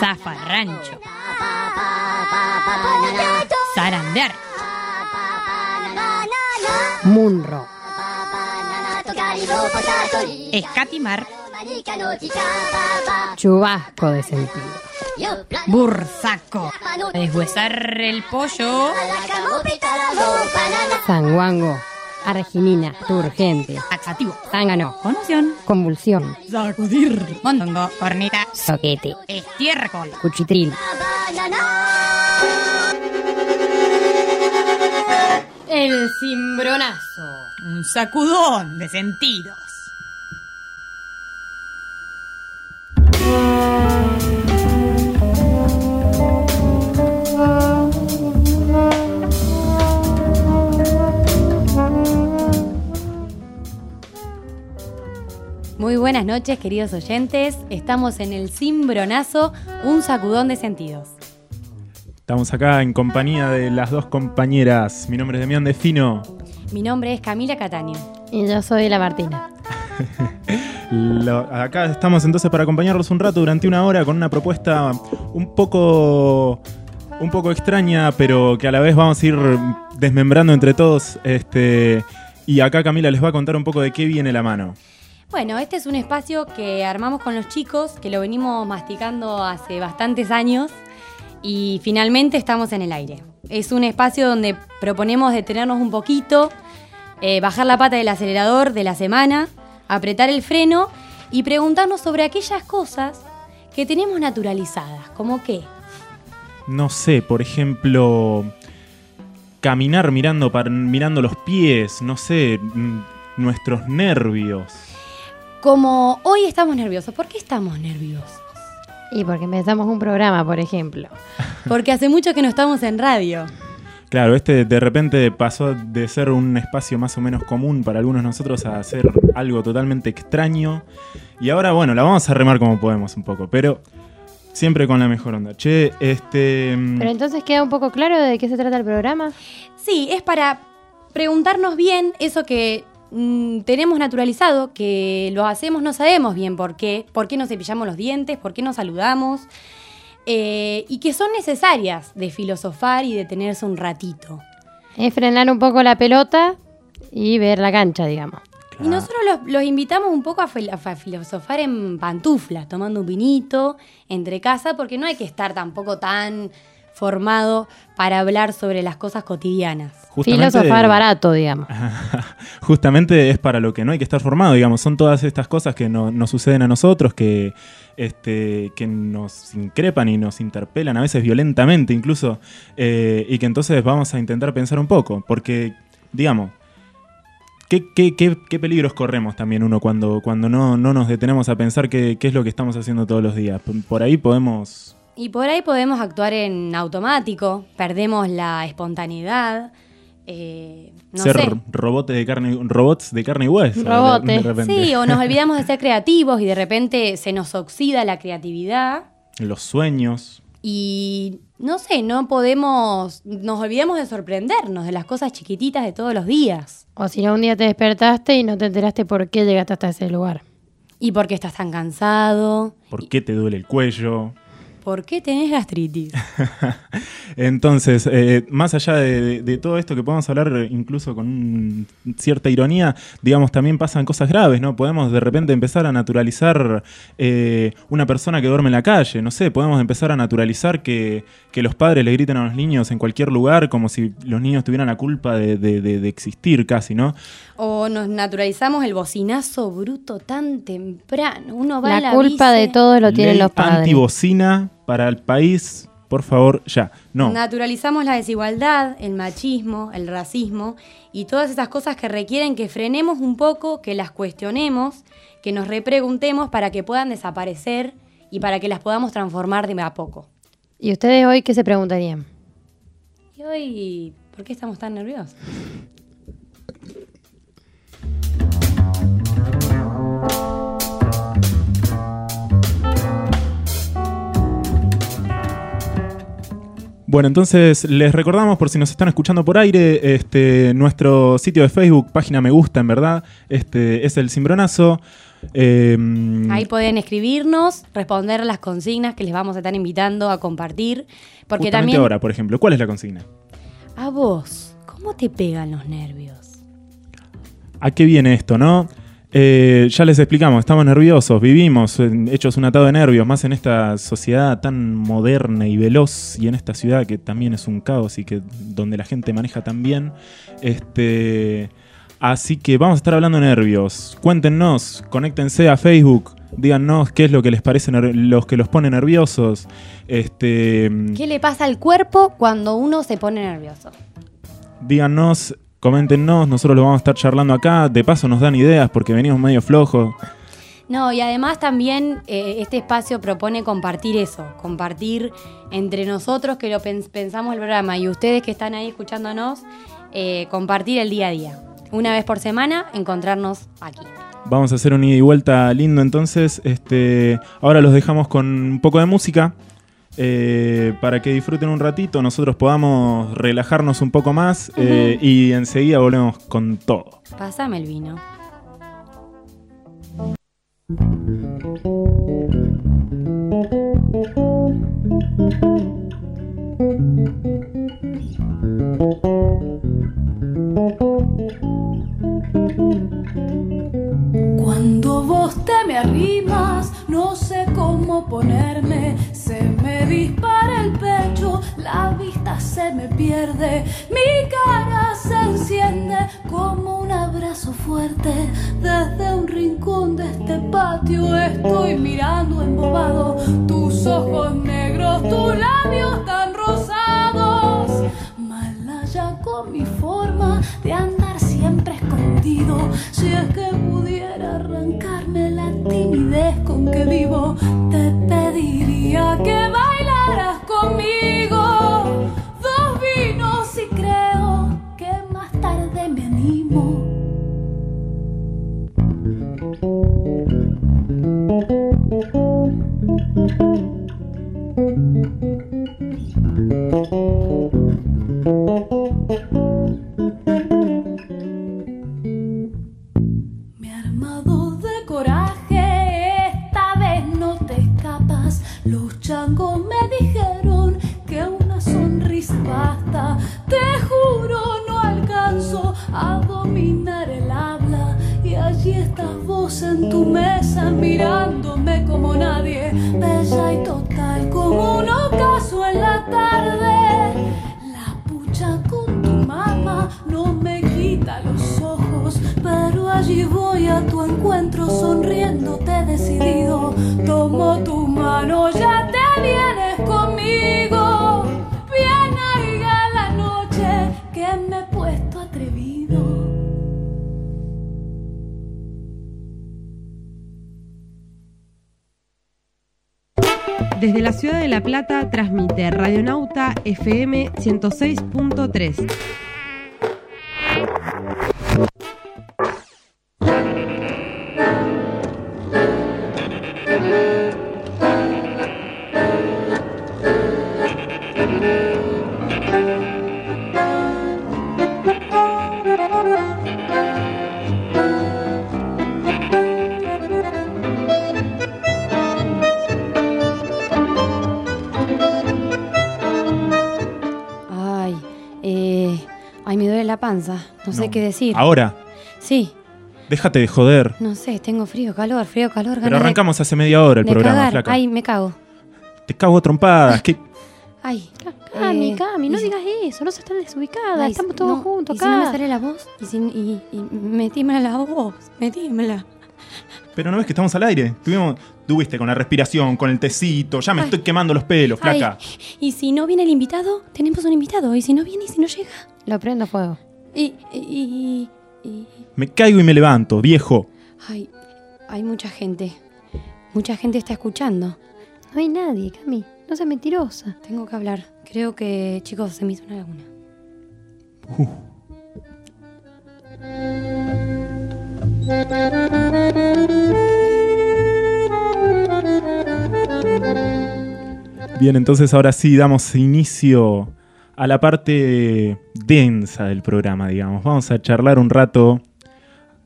Zafarrancho. Zarandear. Munro. Escatimar. Chubasco de sentido. Burzaco. Deshuesar el pollo. Sanguango. Arginina. Turgente. Taxativo. Zángano. Conmoción. Convulsión. Sacudir. Mondongo. Corneta. Soquete. Estiércol. Cuchitril. El cimbronazo. Un sacudón de sentidos. Muy buenas noches, queridos oyentes. Estamos en el Cimbronazo, un sacudón de sentidos. Estamos acá en compañía de las dos compañeras. Mi nombre es Demián Defino. Mi nombre es Camila Cataño. Y yo soy la Martina. Lo- acá estamos entonces para acompañarlos un rato durante una hora con una propuesta un poco un poco extraña, pero que a la vez vamos a ir desmembrando entre todos. Este, y acá Camila les va a contar un poco de qué viene la mano. Bueno, este es un espacio que armamos con los chicos, que lo venimos masticando hace bastantes años y finalmente estamos en el aire. Es un espacio donde proponemos detenernos un poquito, eh, bajar la pata del acelerador de la semana, apretar el freno y preguntarnos sobre aquellas cosas que tenemos naturalizadas, como qué. No sé, por ejemplo, caminar mirando, mirando los pies, no sé, mm, nuestros nervios. Como hoy estamos nerviosos, ¿por qué estamos nerviosos? Y porque empezamos un programa, por ejemplo. Porque hace mucho que no estamos en radio. Claro, este de repente pasó de ser un espacio más o menos común para algunos de nosotros a ser algo totalmente extraño. Y ahora, bueno, la vamos a remar como podemos un poco, pero siempre con la mejor onda. Che, este... mm, Pero entonces queda un poco claro de qué se trata el programa. Sí, es para preguntarnos bien eso que mm, tenemos naturalizado, que lo hacemos, no sabemos bien por qué, por qué nos cepillamos los dientes, por qué nos saludamos, eh, y que son necesarias de filosofar y detenerse un ratito. Es frenar un poco la pelota y ver la cancha, digamos. Y nosotros los, los invitamos un poco a, fil- a filosofar en pantuflas, tomando un vinito, entre casa, porque no hay que estar tampoco tan formado para hablar sobre las cosas cotidianas. justamente- Filosofar barato, digamos. Justamente es para lo que no hay que estar formado, digamos. Son todas estas cosas que no- nos suceden a nosotros, que, este, que nos increpan y nos interpelan, a veces violentamente incluso, eh, y que entonces vamos a intentar pensar un poco, porque, digamos, ¿qué, qué- qué- qué peligros corremos también uno cuando, cuando no, no nos detenemos a pensar qué, qué es lo que estamos haciendo todos los días? Por ahí podemos... Y por ahí podemos actuar en automático, perdemos la espontaneidad. eh, no ser sé. robots de carne, robots de carne y hueso. Robotes. de. Sí, o nos olvidamos de ser creativos y de repente se nos oxida la creatividad Los sueños. y no sé, no podemos, nos olvidamos de sorprendernos de las cosas chiquititas de todos los días. O si no, un día te despertaste y no te enteraste por qué llegaste hasta ese lugar. ¿Y por qué estás tan cansado? ¿Por qué te duele el cuello? ¿Por qué tenés gastritis? Entonces, eh, más allá de, de- de todo esto que podemos hablar incluso con un- cierta ironía, digamos, también pasan cosas graves, ¿no? Podemos de repente empezar a naturalizar eh, una persona que duerme en la calle, no sé, podemos empezar a naturalizar que, que los padres le griten a los niños en cualquier lugar como si los niños tuvieran la culpa de, de- de- de existir casi, ¿no? O nos naturalizamos el bocinazo bruto tan temprano. Uno va a La la culpa de todo lo tienen Ley los padres. Antibocina para el país, por favor, ya. No. Naturalizamos la desigualdad, el machismo, el racismo y todas esas cosas que requieren que frenemos un poco, que las cuestionemos, que nos repreguntemos para que puedan desaparecer y para que las podamos transformar de a poco. ¿Y ustedes hoy qué se preguntarían? Y hoy, ¿por qué estamos tan nerviosos? Bueno, entonces les recordamos por si nos están escuchando por aire, este, nuestro sitio de Facebook, página me gusta en verdad, este, es el Cimbronazo. Eh, Ahí pueden escribirnos, responder las consignas que les vamos a estar invitando a compartir. Porque también ahora, por ejemplo, ¿cuál es la consigna? a vos, ¿cómo te pegan los nervios? ¿A qué viene esto, no? Eh, ya les explicamos, estamos nerviosos, vivimos hechos un atado de nervios, más en esta sociedad tan moderna y veloz y en esta ciudad que también es un caos y que donde la gente maneja tan bien. Este, así que vamos a estar hablando nervios. Cuéntenos, conéctense a Facebook, díganos qué es lo que les parece los que los pone nerviosos. Este, ¿Qué le pasa al cuerpo cuando uno se pone nervioso? díganos, coméntenos, nosotros lo vamos a estar charlando acá. De paso nos dan ideas porque venimos medio flojos. No, y además también eh, este espacio propone compartir eso, compartir entre nosotros que lo pens- pensamos el programa y ustedes que están ahí escuchándonos, eh, compartir el día a día. Una vez por semana, encontrarnos aquí. Vamos a hacer un ida y vuelta lindo entonces. Este, ahora los dejamos con un poco de música eh, para que disfruten un ratito, nosotros podamos relajarnos un poco más eh, y enseguida volvemos con todo. Pásame el vino. Cuando vos te me arrimas, no sé cómo ponerme. Se me dispara el pecho, la vista se me pierde. Mi cara se enciende como un abrazo fuerte. Desde un rincón de este patio estoy mirando embobado tus ojos negros, tus labios tan rosados. Mala ya con mi forma de andar siempre escondido. Si es que pudiera arrancarme la timidez con que vivo, te pediría que bailaras conmigo. En tu mesa mirándome como nadie. Bella y total como un ocaso en la tarde. La pucha con tu mamá no me quita los ojos, pero allí voy a tu encuentro sonriéndote decidido. Tomo tu mano, ya Desde la ciudad de La Plata transmite Radionauta FM 106.3. sé No. qué decir. Ahora, Sí, déjate de joder. no sé, tengo frío, calor, frío, calor. Pero ganas de- arrancamos hace media hora el de programa, cagar. flaca. Ay, me cago. Te cago a trompadas. ¿qué? Ay, Cami, Eh, Cami, no y si- digas eso, no se están desubicadas, ay, estamos si- todos no, juntos ¿y acá. si no me sale la voz? ¿Y, si, y, y metímela la voz? Metímela. Pero no ves que estamos al aire. Tuvimos, tuviste con la respiración, con el tecito. Ya me Ay. estoy quemando los pelos, Ay, flaca. y si no viene el invitado, tenemos un invitado. Y si no viene y si no llega. Lo prendo a fuego. Y, y, y- y- Me caigo y me levanto, viejo. Ay, hay mucha gente. Mucha gente está escuchando. No hay nadie, Cami, no seas mentirosa. Tengo que hablar. Creo que, chicos, se me hizo una laguna. Bien, entonces ahora sí damos inicio a la parte densa del programa, digamos. Vamos a charlar un rato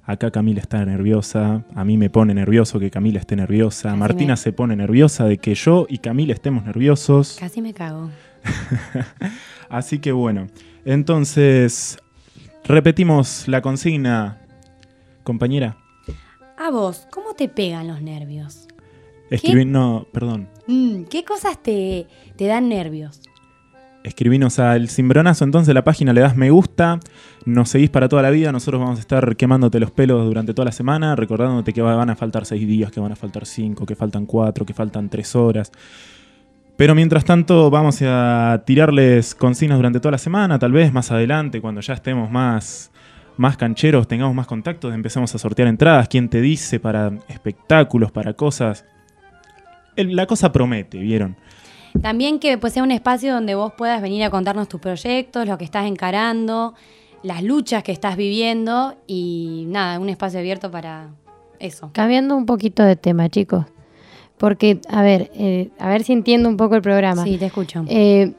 Acá Camila está nerviosa, a mí me pone nervioso que Camila esté nerviosa, Casi Martina me- se pone nerviosa de que yo y Camila estemos nerviosos. Casi me cago. Así que bueno, entonces repetimos la consigna, compañera. A vos, ¿cómo te pegan los nervios? Escribí, no, perdón. Mm, ¿Qué cosas te, te dan nervios? Escribinos al Cimbronazo, entonces la página le das me gusta, nos seguís para toda la vida, nosotros vamos a estar quemándote los pelos durante toda la semana, recordándote que va- van a faltar seis días, que van a faltar cinco, que faltan cuatro, que faltan tres horas. Pero mientras tanto vamos a tirarles consignas durante toda la semana, tal vez más adelante, cuando ya estemos más, más cancheros, tengamos más contactos, empecemos a sortear entradas, quién te dice, para espectáculos, para cosas. La cosa promete, ¿vieron? También que pues, sea un espacio donde vos puedas venir a contarnos tus proyectos, lo que estás encarando, las luchas que estás viviendo y nada, un espacio abierto para eso. Cambiando un poquito de tema, chicos. Porque, a ver, eh, a ver si entiendo un poco el programa. Sí, te escucho. Eh,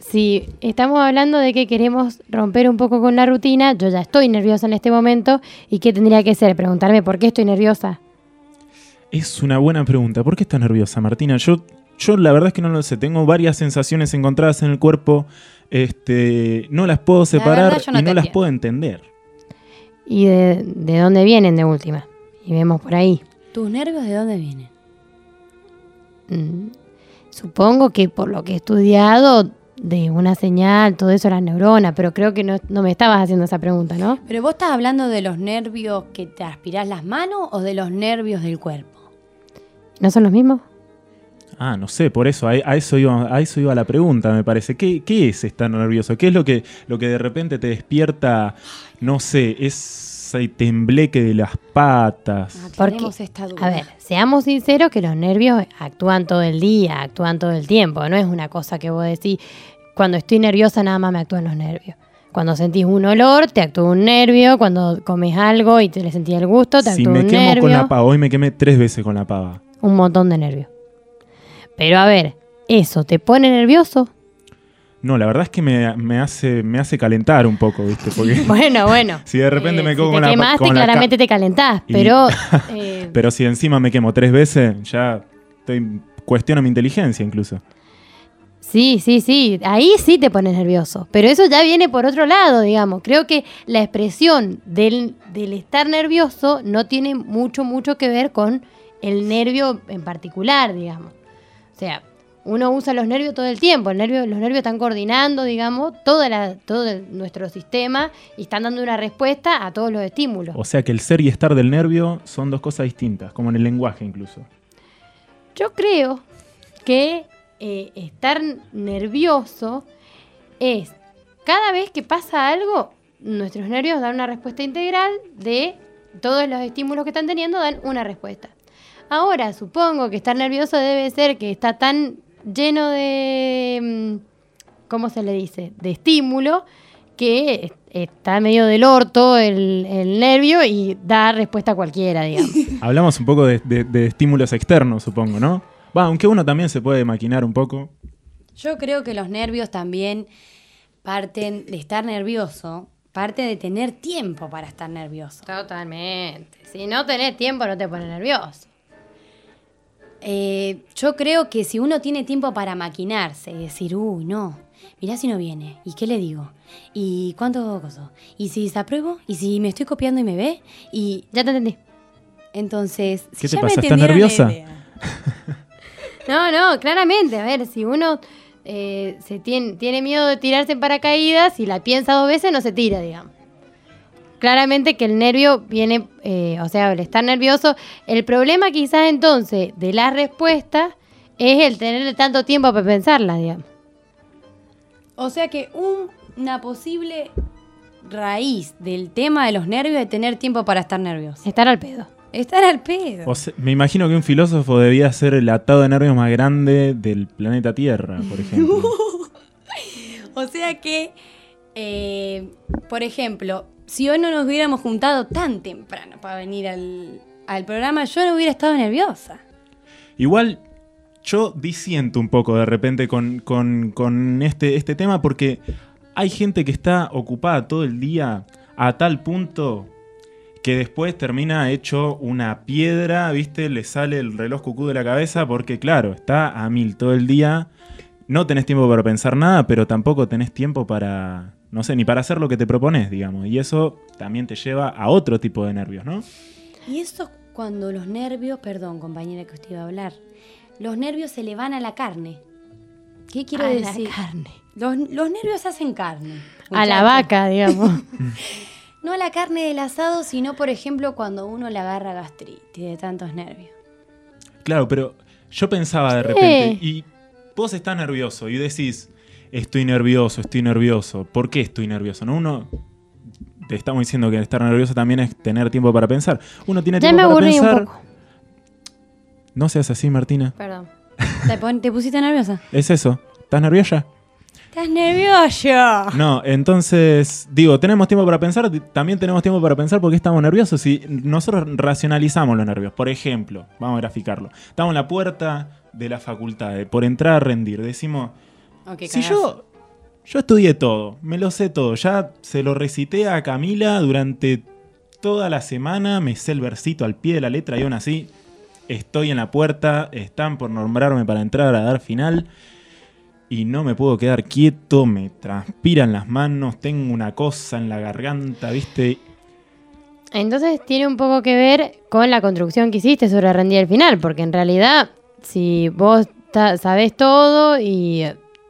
si estamos hablando de que queremos romper un poco con la rutina, yo ya estoy nerviosa en este momento. ¿Y qué tendría que ser? Preguntarme por qué estoy nerviosa. Es una buena pregunta. ¿Por qué estás nerviosa, Martina? Yo, yo la verdad es que no lo sé. Tengo varias sensaciones encontradas en el cuerpo. Este, no las puedo separar no y no las entiendo. puedo entender. ¿Y de, de dónde vienen de última? Y vemos por ahí. ¿Tus nervios de dónde vienen? Mm, Supongo que por lo que he estudiado, de una señal, todo eso, las neuronas, pero creo que no, no me estabas haciendo esa pregunta, ¿no? ¿Pero vos estás hablando de los nervios que te aspirás las manos o de los nervios del cuerpo? ¿No son los mismos? Ah, no sé, por eso, a, a eso iba, a eso iba la pregunta, me parece. ¿Qué, qué es estar nervioso? ¿Qué es lo que, lo que de repente te despierta, no sé, ese tembleque de las patas? Ah, Porque, tenemos esta duda. A ver, seamos sinceros que los nervios actúan todo el día, actúan todo el tiempo. No es una cosa que vos decís, cuando estoy nerviosa nada más me actúan los nervios. Cuando sentís un olor, te actúa un nervio. Cuando comes algo y te le sentís el gusto, te Si actúa me un quemo nervio. con la pava, hoy me quemé tres veces con la pava. Un montón de nervios. Pero a ver, ¿eso te pone nervioso? No, la verdad es que me, me hace, me hace calentar un poco, ¿viste? Porque Bueno, bueno. si de repente Eh, me si como te con la quemaste, con la claramente te calentás. Y- Pero, eh, Pero si encima me quemo tres veces, ya estoy, cuestiono mi inteligencia incluso. Sí, sí, sí, ahí sí te pones nervioso, pero eso ya viene por otro lado, digamos. Creo que la expresión del, del estar nervioso no tiene mucho, mucho que ver con el nervio en particular, digamos. O sea, uno usa los nervios todo el tiempo, el nervio, los nervios están coordinando, digamos, toda la, todo el- nuestro sistema y están dando una respuesta a todos los estímulos. O sea que el ser y estar del nervio son dos cosas distintas, como en el lenguaje incluso. Yo creo que eh, estar nervioso es cada vez que pasa algo, nuestros nervios dan una respuesta integral de todos los estímulos que están teniendo, dan una respuesta. Ahora, supongo que estar nervioso debe ser que está tan lleno de, mm, ¿cómo se le dice? De estímulo, que es- está medio del orto el, el nervio y da respuesta a cualquiera, digamos. Hablamos un poco de, de- de estímulos externos, supongo, ¿no? Va, aunque uno también se puede maquinar un poco. Yo creo que los nervios también parten de estar nervioso, parte de tener tiempo para estar nervioso. Totalmente. Si no tenés tiempo, no te pones nervioso. Eh, yo creo que si uno tiene tiempo para maquinarse y decir, uy, no, mirá si no viene, ¿y qué le digo? ¿Y cuánto coso? ¿Y si desapruebo? ¿Y si me estoy copiando y me ve? Y Ya te entendí. entonces, si ¿Qué te ya pasa? me ¿Estás nerviosa? No, no, claramente. A ver, si uno eh, se tiene, tiene miedo de tirarse en paracaídas y la piensa dos veces, no se tira, digamos. Claramente que el nervio viene, eh, o sea, el estar nervioso. El problema quizás entonces de la respuesta es el tener tanto tiempo para pensarla, digamos. O sea que un- una posible raíz del tema de los nervios es tener tiempo para estar nervioso. Estar al pedo. Estar al pedo. O sea, me imagino que un filósofo debía ser el atado de nervios más grande del planeta Tierra, por ejemplo. O sea que, eh, por ejemplo, si hoy no nos hubiéramos juntado tan temprano para venir al, al programa, yo no hubiera estado nerviosa. Igual yo disiento un poco de repente con, con- con este, este tema porque hay gente que está ocupada todo el día a tal punto que después termina hecho una piedra, ¿viste? Le sale el reloj cucú de la cabeza porque, claro, está a mil todo el día. No tenés tiempo para pensar nada, pero tampoco tenés tiempo para, no sé, ni para hacer lo que te propones, digamos. Y eso también te lleva a otro tipo de nervios, ¿no? Y eso cuando los nervios, perdón compañera que usted iba a hablar, los nervios se le van a la carne. ¿Qué quiero A la decir? carne. Los, los nervios hacen carne. A la vaca, digamos. No a la carne del asado, sino por ejemplo cuando uno le agarra gastritis de tantos nervios. Claro, pero yo pensaba de repente, y vos estás nervioso y decís, estoy nervioso, estoy nervioso. ¿Por qué estoy nervioso? ¿No? Uno, te estamos diciendo que estar nervioso también es tener tiempo para pensar. Uno tiene ya tiempo me para aburrí un pensar. poco. No seas así, Martina. Perdón. ¿Te, pusiste nerviosa? Es eso. ¿Estás nerviosa? ¿Estás nervioso? No, entonces, digo, tenemos tiempo para pensar, también tenemos tiempo para pensar porque estamos nerviosos y nosotros racionalizamos los nervios. Por ejemplo, vamos a graficarlo. Estamos en la puerta de la facultad, eh, por entrar a rendir. Decimos, Ok, si yo, yo estudié todo, me lo sé todo, ya se lo recité a Camila durante toda la semana, me sé el versito al pie de la letra y aún así estoy en la puerta, están por nombrarme para entrar a dar final y no me puedo quedar quieto, me transpiran las manos, tengo una cosa en la garganta, ¿viste? Entonces tiene un poco que ver con la construcción que hiciste sobre rendir el final, porque en realidad, si vos sabés todo y,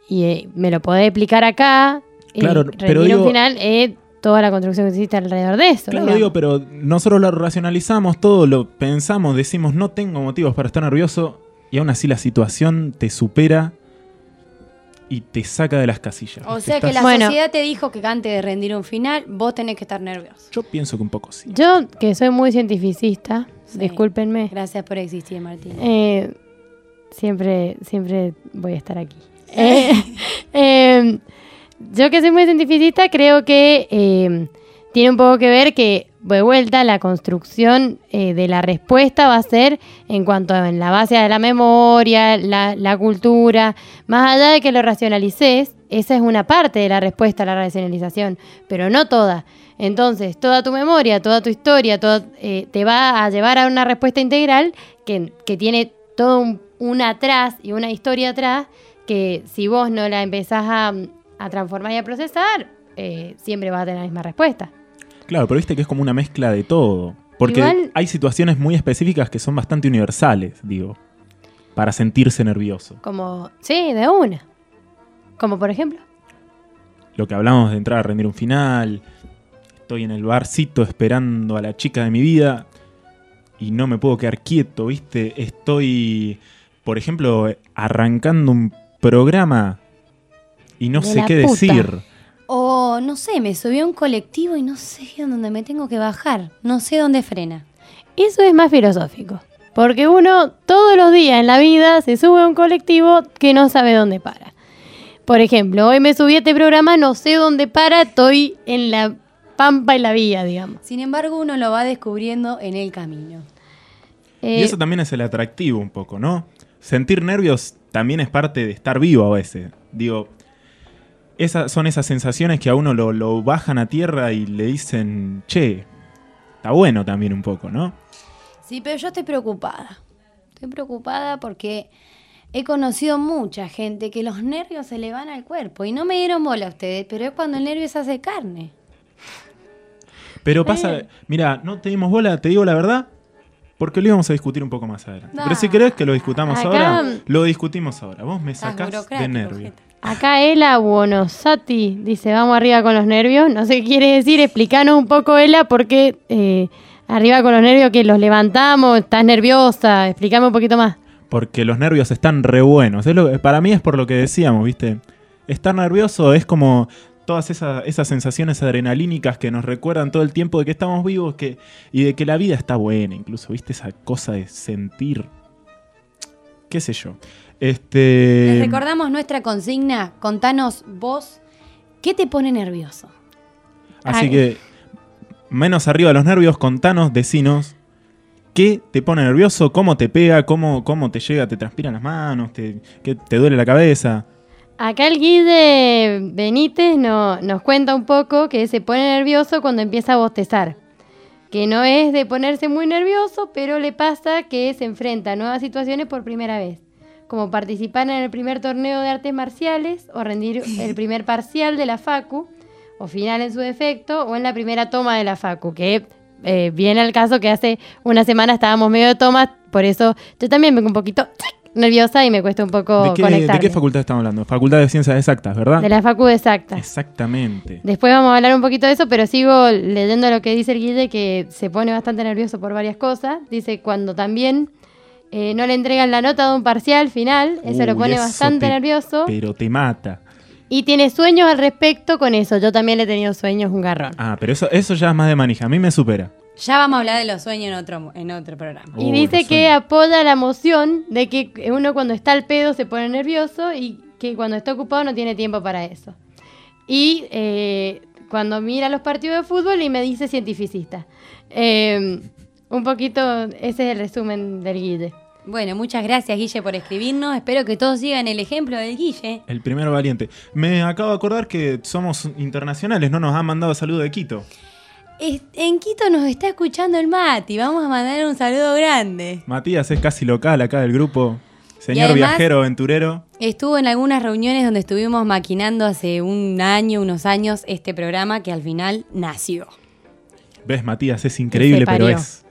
y, eh, me lo podés explicar acá, eh, Claro, pero digo- un final es toda la construcción que hiciste alrededor de eso. Claro, digamos. digo, pero nosotros lo racionalizamos todo, lo pensamos, decimos, no tengo motivos para estar nervioso y aún así la situación te supera y te saca de las casillas. O sea que la Bueno. sociedad te dijo que antes de rendir un final, vos tenés que estar nervioso. Yo pienso que un poco sí. Yo, que soy muy cientificista, Sí. discúlpenme, Gracias por existir, Martín. eh, siempre, siempre voy a estar aquí. Eh, eh, yo que soy muy cientificista, creo que eh, tiene un poco que ver que, de vuelta, la construcción eh, de la respuesta va a ser en cuanto a en la base de la memoria, la, cultura, más allá de que lo racionalices, esa es una parte de la respuesta a la racionalización, pero no toda. Entonces, toda tu memoria, toda tu historia, eh, te va a llevar a una respuesta integral que, tiene todo un atrás y una historia atrás que si vos no la empezás a, a transformar y a procesar, eh, siempre vas a tener la misma respuesta. Claro, pero viste que es como una mezcla de todo. Porque Igual- hay situaciones muy específicas que son bastante universales, digo, para sentirse nervioso. Como, sí, de una. Como por ejemplo. Lo que hablamos de entrar a rendir un final, estoy en el barcito esperando a la chica de mi vida y no me puedo quedar quieto, ¿viste? Estoy, por ejemplo, arrancando un programa y no De sé qué puta. decir. O no sé, me subí a un colectivo y no sé dónde me tengo que bajar. No sé dónde frena. Eso es más filosófico. Porque uno todos los días en la vida se sube a un colectivo que no sabe dónde para. Por ejemplo, hoy me subí a este programa, no sé dónde para, estoy en la pampa y la vía, digamos. Sin embargo, uno lo va descubriendo en el camino. Eh, Y eso también es el atractivo un poco, ¿no? Sentir nervios también es parte de estar vivo a veces. Digo, esas son esas sensaciones que a uno lo, lo bajan a tierra y le dicen, che, está bueno también un poco, ¿no? Sí, pero yo estoy preocupada. Estoy preocupada porque he conocido mucha gente que los nervios se le van al cuerpo. Y no me dieron bola a ustedes, pero es cuando el nervio se hace carne. Pero pasa, mira, no te dimos bola, te digo la verdad, porque lo íbamos a discutir un poco más adelante. Pero si querés que lo discutamos Acá- ahora, lo discutimos ahora. Vos me sacás de nervio. Acá Ela Buonosati dice, vamos arriba con los nervios. No sé qué quiere decir, explícanos un poco, Ela, porque eh, arriba con los nervios que los levantamos, estás nerviosa, explícame un poquito más. Porque los nervios están re buenos. Es lo- para mí es por lo que decíamos, ¿viste? Estar nervioso es como todas esas, esas sensaciones adrenalínicas que nos recuerdan todo el tiempo de que estamos vivos que, y de que la vida está buena, incluso, ¿viste? Esa cosa de sentir. ¿Qué sé yo? Este. Les recordamos nuestra consigna. Contanos vos, ¿qué te pone nervioso? Así Ay. que, menos arriba de los nervios, contanos, decinos. ¿Qué te pone nervioso? ¿Cómo te pega? ¿Cómo, cómo te llega? ¿Te transpiran las manos? ¿Te, qué, ¿Te duele la cabeza? Acá el Guide Benítez no- nos cuenta un poco que se pone nervioso cuando empieza a bostezar. que no es de ponerse muy nervioso, pero le pasa que se enfrenta a nuevas situaciones por primera vez, como participar en el primer torneo de artes marciales o rendir el primer parcial de la FACU, o final en su defecto, o en la primera toma de la FACU, que eh, viene al caso que hace una semana estábamos medio de tomas, por eso yo también vengo un poquito nerviosa y me cuesta un poco ¿De qué, conectarme. ¿De qué facultad estamos hablando? Facultad de Ciencias Exactas, ¿verdad? De la facu exacta. Exactamente. Después vamos a hablar un poquito de eso, pero sigo leyendo lo que dice el Guille, que se pone bastante nervioso por varias cosas. Dice cuando también eh, no le entregan la nota de un parcial final, eso lo pone eso bastante te- nervioso. Pero te mata. Y tiene sueños al respecto con eso. Yo también he tenido sueños un garrón. Ah, pero eso, eso ya es más de manija. A mí me supera. Ya vamos a hablar de los sueños en otro, en otro programa. Y Uy, dice que apoya la emoción de que uno cuando está al pedo se pone nervioso y que cuando está ocupado no tiene tiempo para eso. Y eh, cuando mira los partidos de fútbol y me dice cientificista. Eh, un poquito, ese es el resumen del Guille. Bueno, muchas gracias Guille por escribirnos. Espero que todos sigan el ejemplo del Guille. El primero valiente. Me acabo de acordar que somos internacionales, no nos han mandado saludo de Quito. En Quito nos está escuchando el Mati. Vamos a mandar un saludo grande. Matías es casi local acá del grupo. Señor además- viajero, aventurero. Estuvo en algunas reuniones donde estuvimos maquinando hace un año, unos años, este programa que al final nació. Ves, Matías, es increíble, pero es.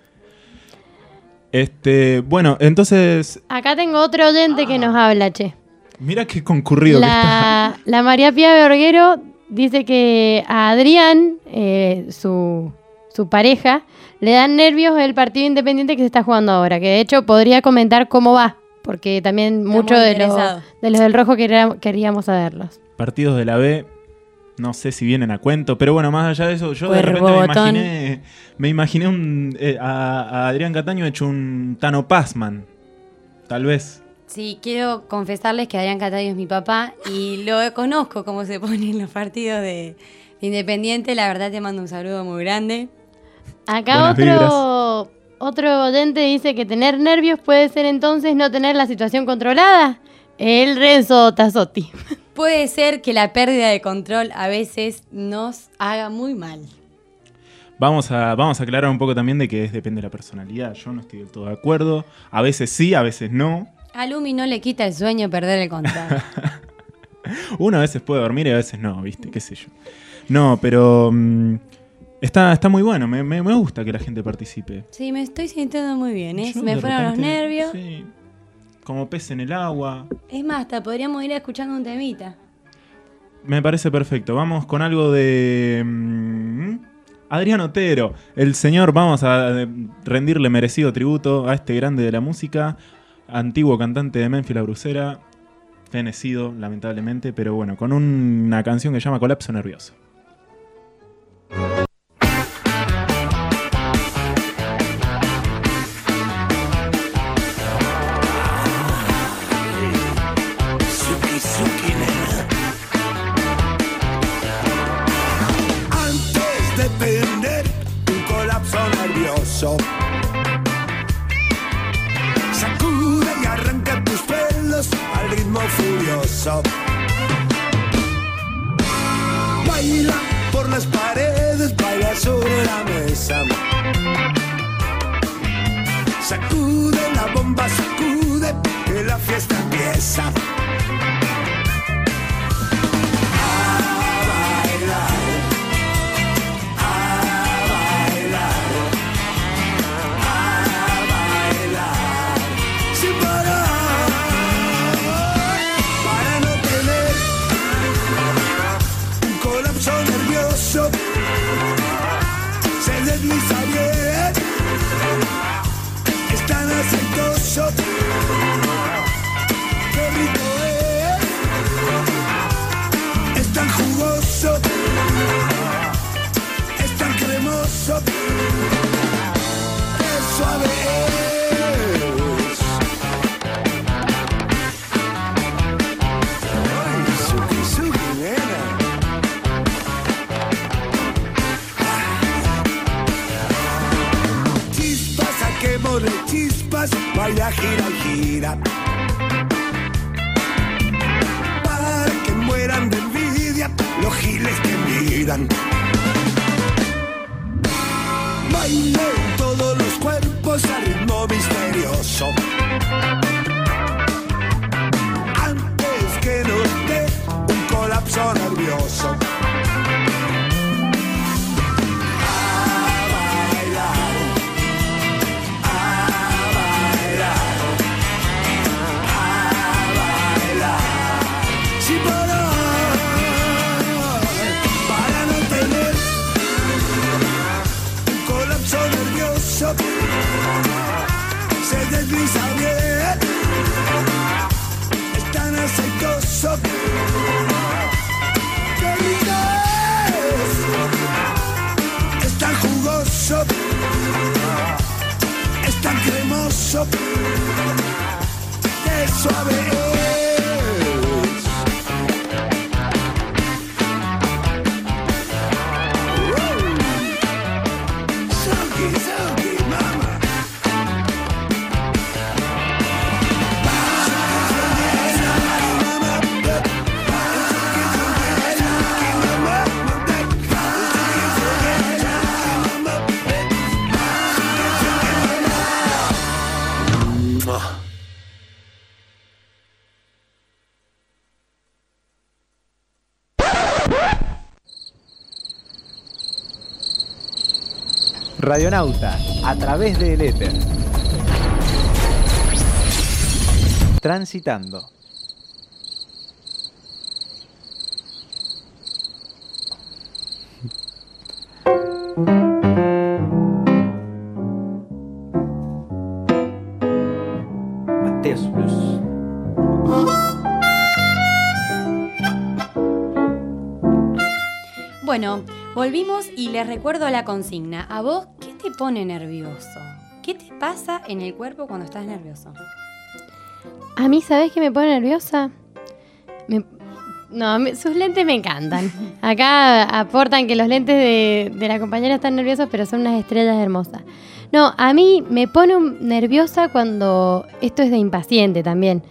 Este, bueno, entonces, Acá tengo otro oyente que nos habla, che. mira qué concurrido que está. La, la María Pía Borguero dice que a Adrián, eh, su, su pareja, le dan nervios el partido independiente que se está jugando ahora. Que de hecho podría comentar cómo va, porque también muchos de los, de los del rojo quería- queríamos saberlos. Partidos de la B, no sé si vienen a cuento, pero bueno, más allá de eso, yo de repente me botón. imaginé, me imaginé un, eh, a, a Adrián Cataño hecho un Tano Pazman. Tal vez. Sí, quiero confesarles que Adrián Catayo es mi papá y lo conozco cómo se pone en los partidos de, de Independiente. La verdad te mando un saludo muy grande. Acá Buenas otro, otro oyente dice que tener nervios puede ser entonces no tener la situación controlada. El Renzo Tazotti. Puede ser que la pérdida de control a veces nos haga muy mal. Vamos a, vamos a aclarar un poco también de que es, depende de la personalidad. Yo no estoy del todo de acuerdo. A veces sí, a veces no. A Lumi no le quita el sueño perder el control. Uno a veces puede dormir y a veces no, ¿viste? ¿Qué sé yo? No, pero mm, está, está muy bueno. Me, me- me gusta que la gente participe. Sí, me estoy sintiendo muy bien. ¿eh? Yo Me de fueron los repente, nervios. sí, como pez en el agua. Es más, hasta podríamos ir escuchando un temita. Me parece perfecto. Vamos con algo de. mm, Adrián Otero. El señor, vamos a eh, rendirle merecido tributo a este grande de la música. Antiguo cantante de Memphis la Brucera. Fenecido, lamentablemente. Pero bueno, con una canción que se llama Colapso Nervioso. La mesa. Sacude la bomba, sacude que la fiesta empieza. Radionauta, a través del éter. Transitando. Volvimos y les recuerdo la consigna. ¿A vos qué te pone nervioso? ¿Qué te pasa en el cuerpo cuando estás nervioso? A mí, ¿sabes qué me pone nerviosa? Me- No, me- sus lentes me encantan. Acá aportan que los lentes de, de la compañera están nerviosos, pero son unas estrellas hermosas. No, a mí me pone nerviosa cuando esto es de impaciente también.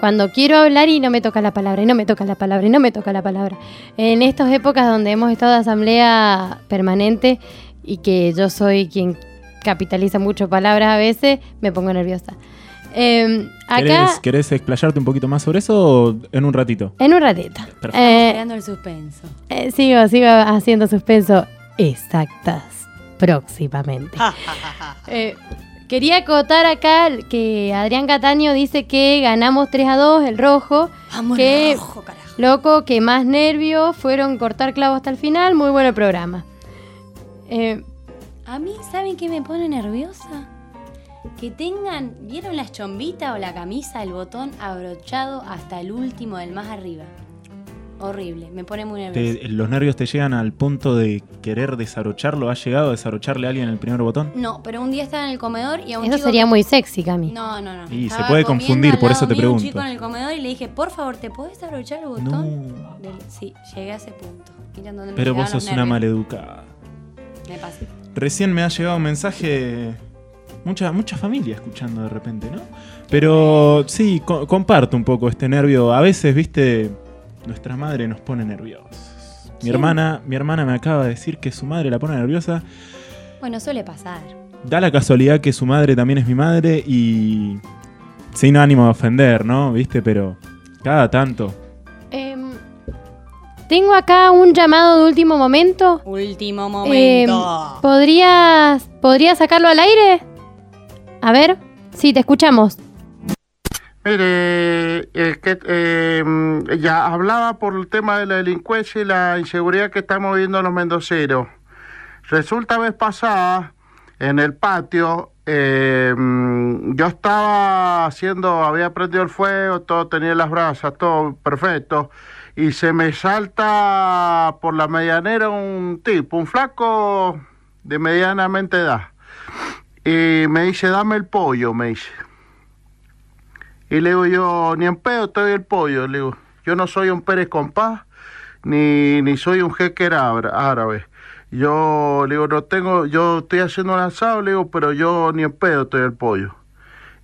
Cuando quiero hablar y no me toca la palabra, y no me toca la palabra, y no me toca la palabra. En estas épocas donde hemos estado de asamblea permanente y que yo soy quien capitaliza mucho palabras a veces, me pongo nerviosa. Eh, acá, ¿Querés, querés explayarte un poquito más sobre eso o en un ratito? en un ratito. Perfecto. Eh, Creando el suspenso. eh, sigo, sigo haciendo suspenso. Exactas. Próximamente. Quería acotar acá que Adrián Cataño dice que ganamos 3 a 2, el rojo. Vamos, que, rojo, carajo. Loco, que más nervios fueron cortar clavos hasta el final. Muy bueno el programa. Eh, A mí, ¿saben qué me pone nerviosa? Que tengan, ¿vieron las chombitas o la camisa, el botón abrochado hasta el último del más arriba? Horrible, me pone muy nerviosa. Te- los nervios te llegan al punto de querer desarrocharlo. ¿Has llegado a desarrocharle a alguien el primer botón? No, pero un día estaba en el comedor y a un eso chico sería que- muy sexy, Cami. No, no, no. Y se puede confundir, por eso te mío Un pregunto. chico en el comedor y le dije, por favor, ¿te puedes abrochar el botón? No. Del- Sí, llegué a ese punto. Me Pero vos sos una maleducada. Me pasé. Recién me ha llegado un mensaje. Mucha, mucha familia escuchando de repente, ¿no? Pero sí, co- comparto un poco este nervio. A veces, viste, nuestra madre nos pone nerviosos. Mi Sí. hermana, mi hermana me acaba de decir que su madre la pone nerviosa. Bueno, suele pasar. Da la casualidad que su madre también es mi madre y. Sin ánimo de ofender, ¿no? ¿Viste? Pero cada tanto. Em, tengo acá un llamado de último momento. Último Em, momento. ¿podrías, ¿Podrías sacarlo al aire? A ver, sí, te escuchamos. Mire, es que eh, mm, ya hablaba por el tema de la delincuencia y la inseguridad que estamos viviendo los mendoceros. Resulta vez pasada, en el patio, eh, mm, yo estaba haciendo, había prendido el fuego, todo tenía las brasas, todo perfecto, y se me salta por la medianera un tipo, un flaco de medianamente edad, y me dice, dame el pollo, me dice. Y le digo yo, ni en pedo te doy el pollo. Le digo, yo no soy un Pérez Compás, ni, ni soy un jeque árabe. Yo le digo, no tengo, yo estoy haciendo un asado, le digo, pero yo ni en pedo te doy el pollo.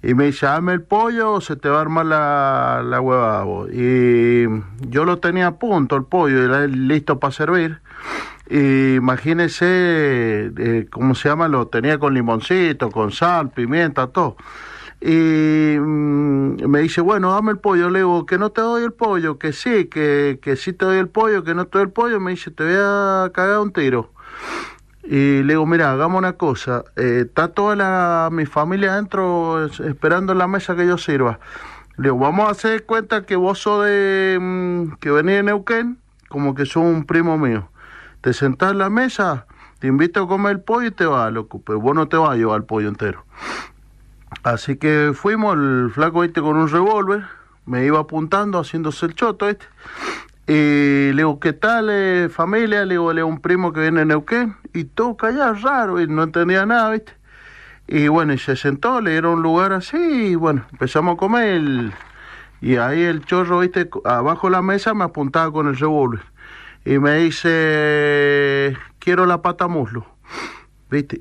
Y me dice, dame el pollo o se te va a armar la, la huevada vos. Y yo lo tenía a punto, el pollo, era listo para servir. Y imagínese, eh, ¿cómo se llama? Lo tenía con limoncito, con sal, pimienta, todo. Y mm, me dice, bueno, dame el pollo. Le digo, que no te doy el pollo, que sí, que, que sí te doy el pollo, que no te doy el pollo. Me dice, te voy a cagar un tiro. Y le digo, mira, hagamos una cosa. eh, está toda la, mi familia adentro es- esperando en la mesa que yo sirva. Le digo, vamos a hacer cuenta que vos sos de... mm, que venís de Neuquén, como que sos un primo mío. Te sentás en la mesa, te invito a comer el pollo y te vas, loco. Pero vos no te vas a llevar el pollo entero. Así que fuimos, el flaco este con un revólver, me iba apuntando, haciéndose el choto este. Le digo, ¿qué tal eh, familia? Le digo, le digo, un primo que viene de Neuquén. Y todo callado, raro, y no entendía nada, ¿viste? Y bueno, y se sentó, le dieron un lugar así, y bueno, empezamos a comer. el- y ahí el chorro. Abajo de la mesa me apuntaba con el revólver. Y me dice, quiero la pata muslo.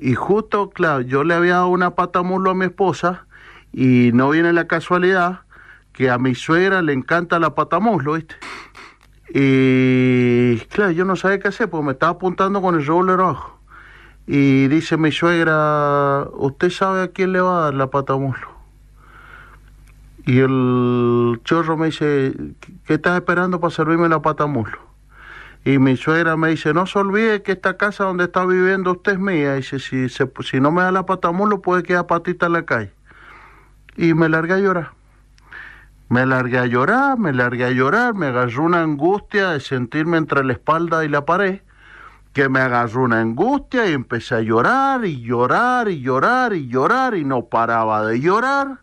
Y justo, claro, yo le había dado una pata muslo a mi esposa y no viene la casualidad que a mi suegra le encanta la pata muslo, ¿viste? Y claro, yo no sabía qué hacer porque me estaba apuntando con el revólver abajo. Y dice mi suegra, ¿usted sabe a quién le va a dar la pata muslo? Y el chorro me dice, ¿qué estás esperando para servirme la pata muslo? Y mi suegra me dice, no se olvide que esta casa donde está viviendo usted es mía. Dice, si, si no me da la pata muslo puede quedar patita en la calle. Y me largué a llorar. Me largué a llorar, me largué a llorar, me agarró una angustia de sentirme entre la espalda y la pared, que me agarró una angustia y empecé a llorar y llorar y llorar y llorar y no paraba de llorar.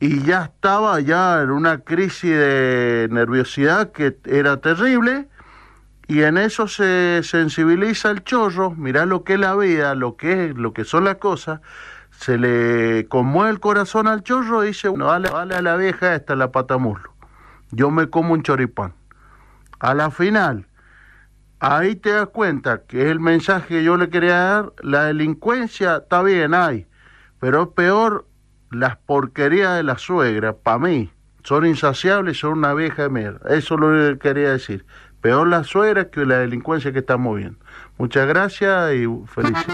Y ya estaba ya en una crisis de nerviosidad que era terrible. Y en eso se sensibiliza el chorro, mirá lo que es la vida, lo que es, lo que son las cosas, se le conmueve el corazón al chorro y dice, bueno, dale, a la vieja esta la pata muslo. Yo me como un choripán. A la final, ahí te das cuenta que es el mensaje que yo le quería dar, la delincuencia está bien, hay, pero es peor las porquerías de la suegra, para mí, son insaciables, son una vieja de mierda. Eso es lo que quería decir. Peor la suegra que la delincuencia que estamos viendo. Muchas gracias y felices.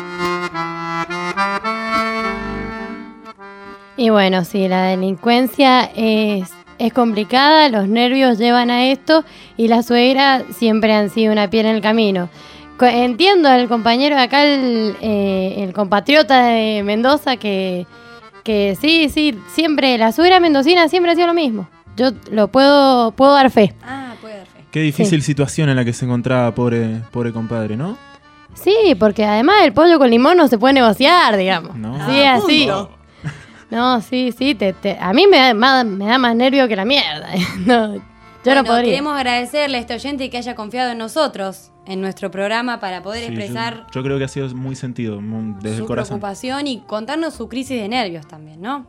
Y bueno, sí, la delincuencia es, es complicada, los nervios llevan a esto y la suegra siempre han sido una piedra en el camino. Entiendo al compañero de acá, el, eh, el compatriota de Mendoza, que, que sí, sí, siempre, la suegra mendocina siempre ha sido lo mismo. Yo lo puedo, puedo dar fe. Ah, puede dar fe. Qué difícil situación en la que se encontraba, pobre, pobre compadre, ¿no? Sí, porque además el pollo con limón no se puede negociar, digamos. No. Sí, Ah, así. punto. No, sí, sí, te, te- a mí me da, ma- me da más nervio que la mierda. No, yo Bueno, no podría. Queremos agradecerle a este oyente que haya confiado en nosotros, en nuestro programa, para poder Sí, expresar yo, yo creo que ha sido muy sentido, muy- desde su el corazón. preocupación y contarnos su crisis de nervios también, ¿no?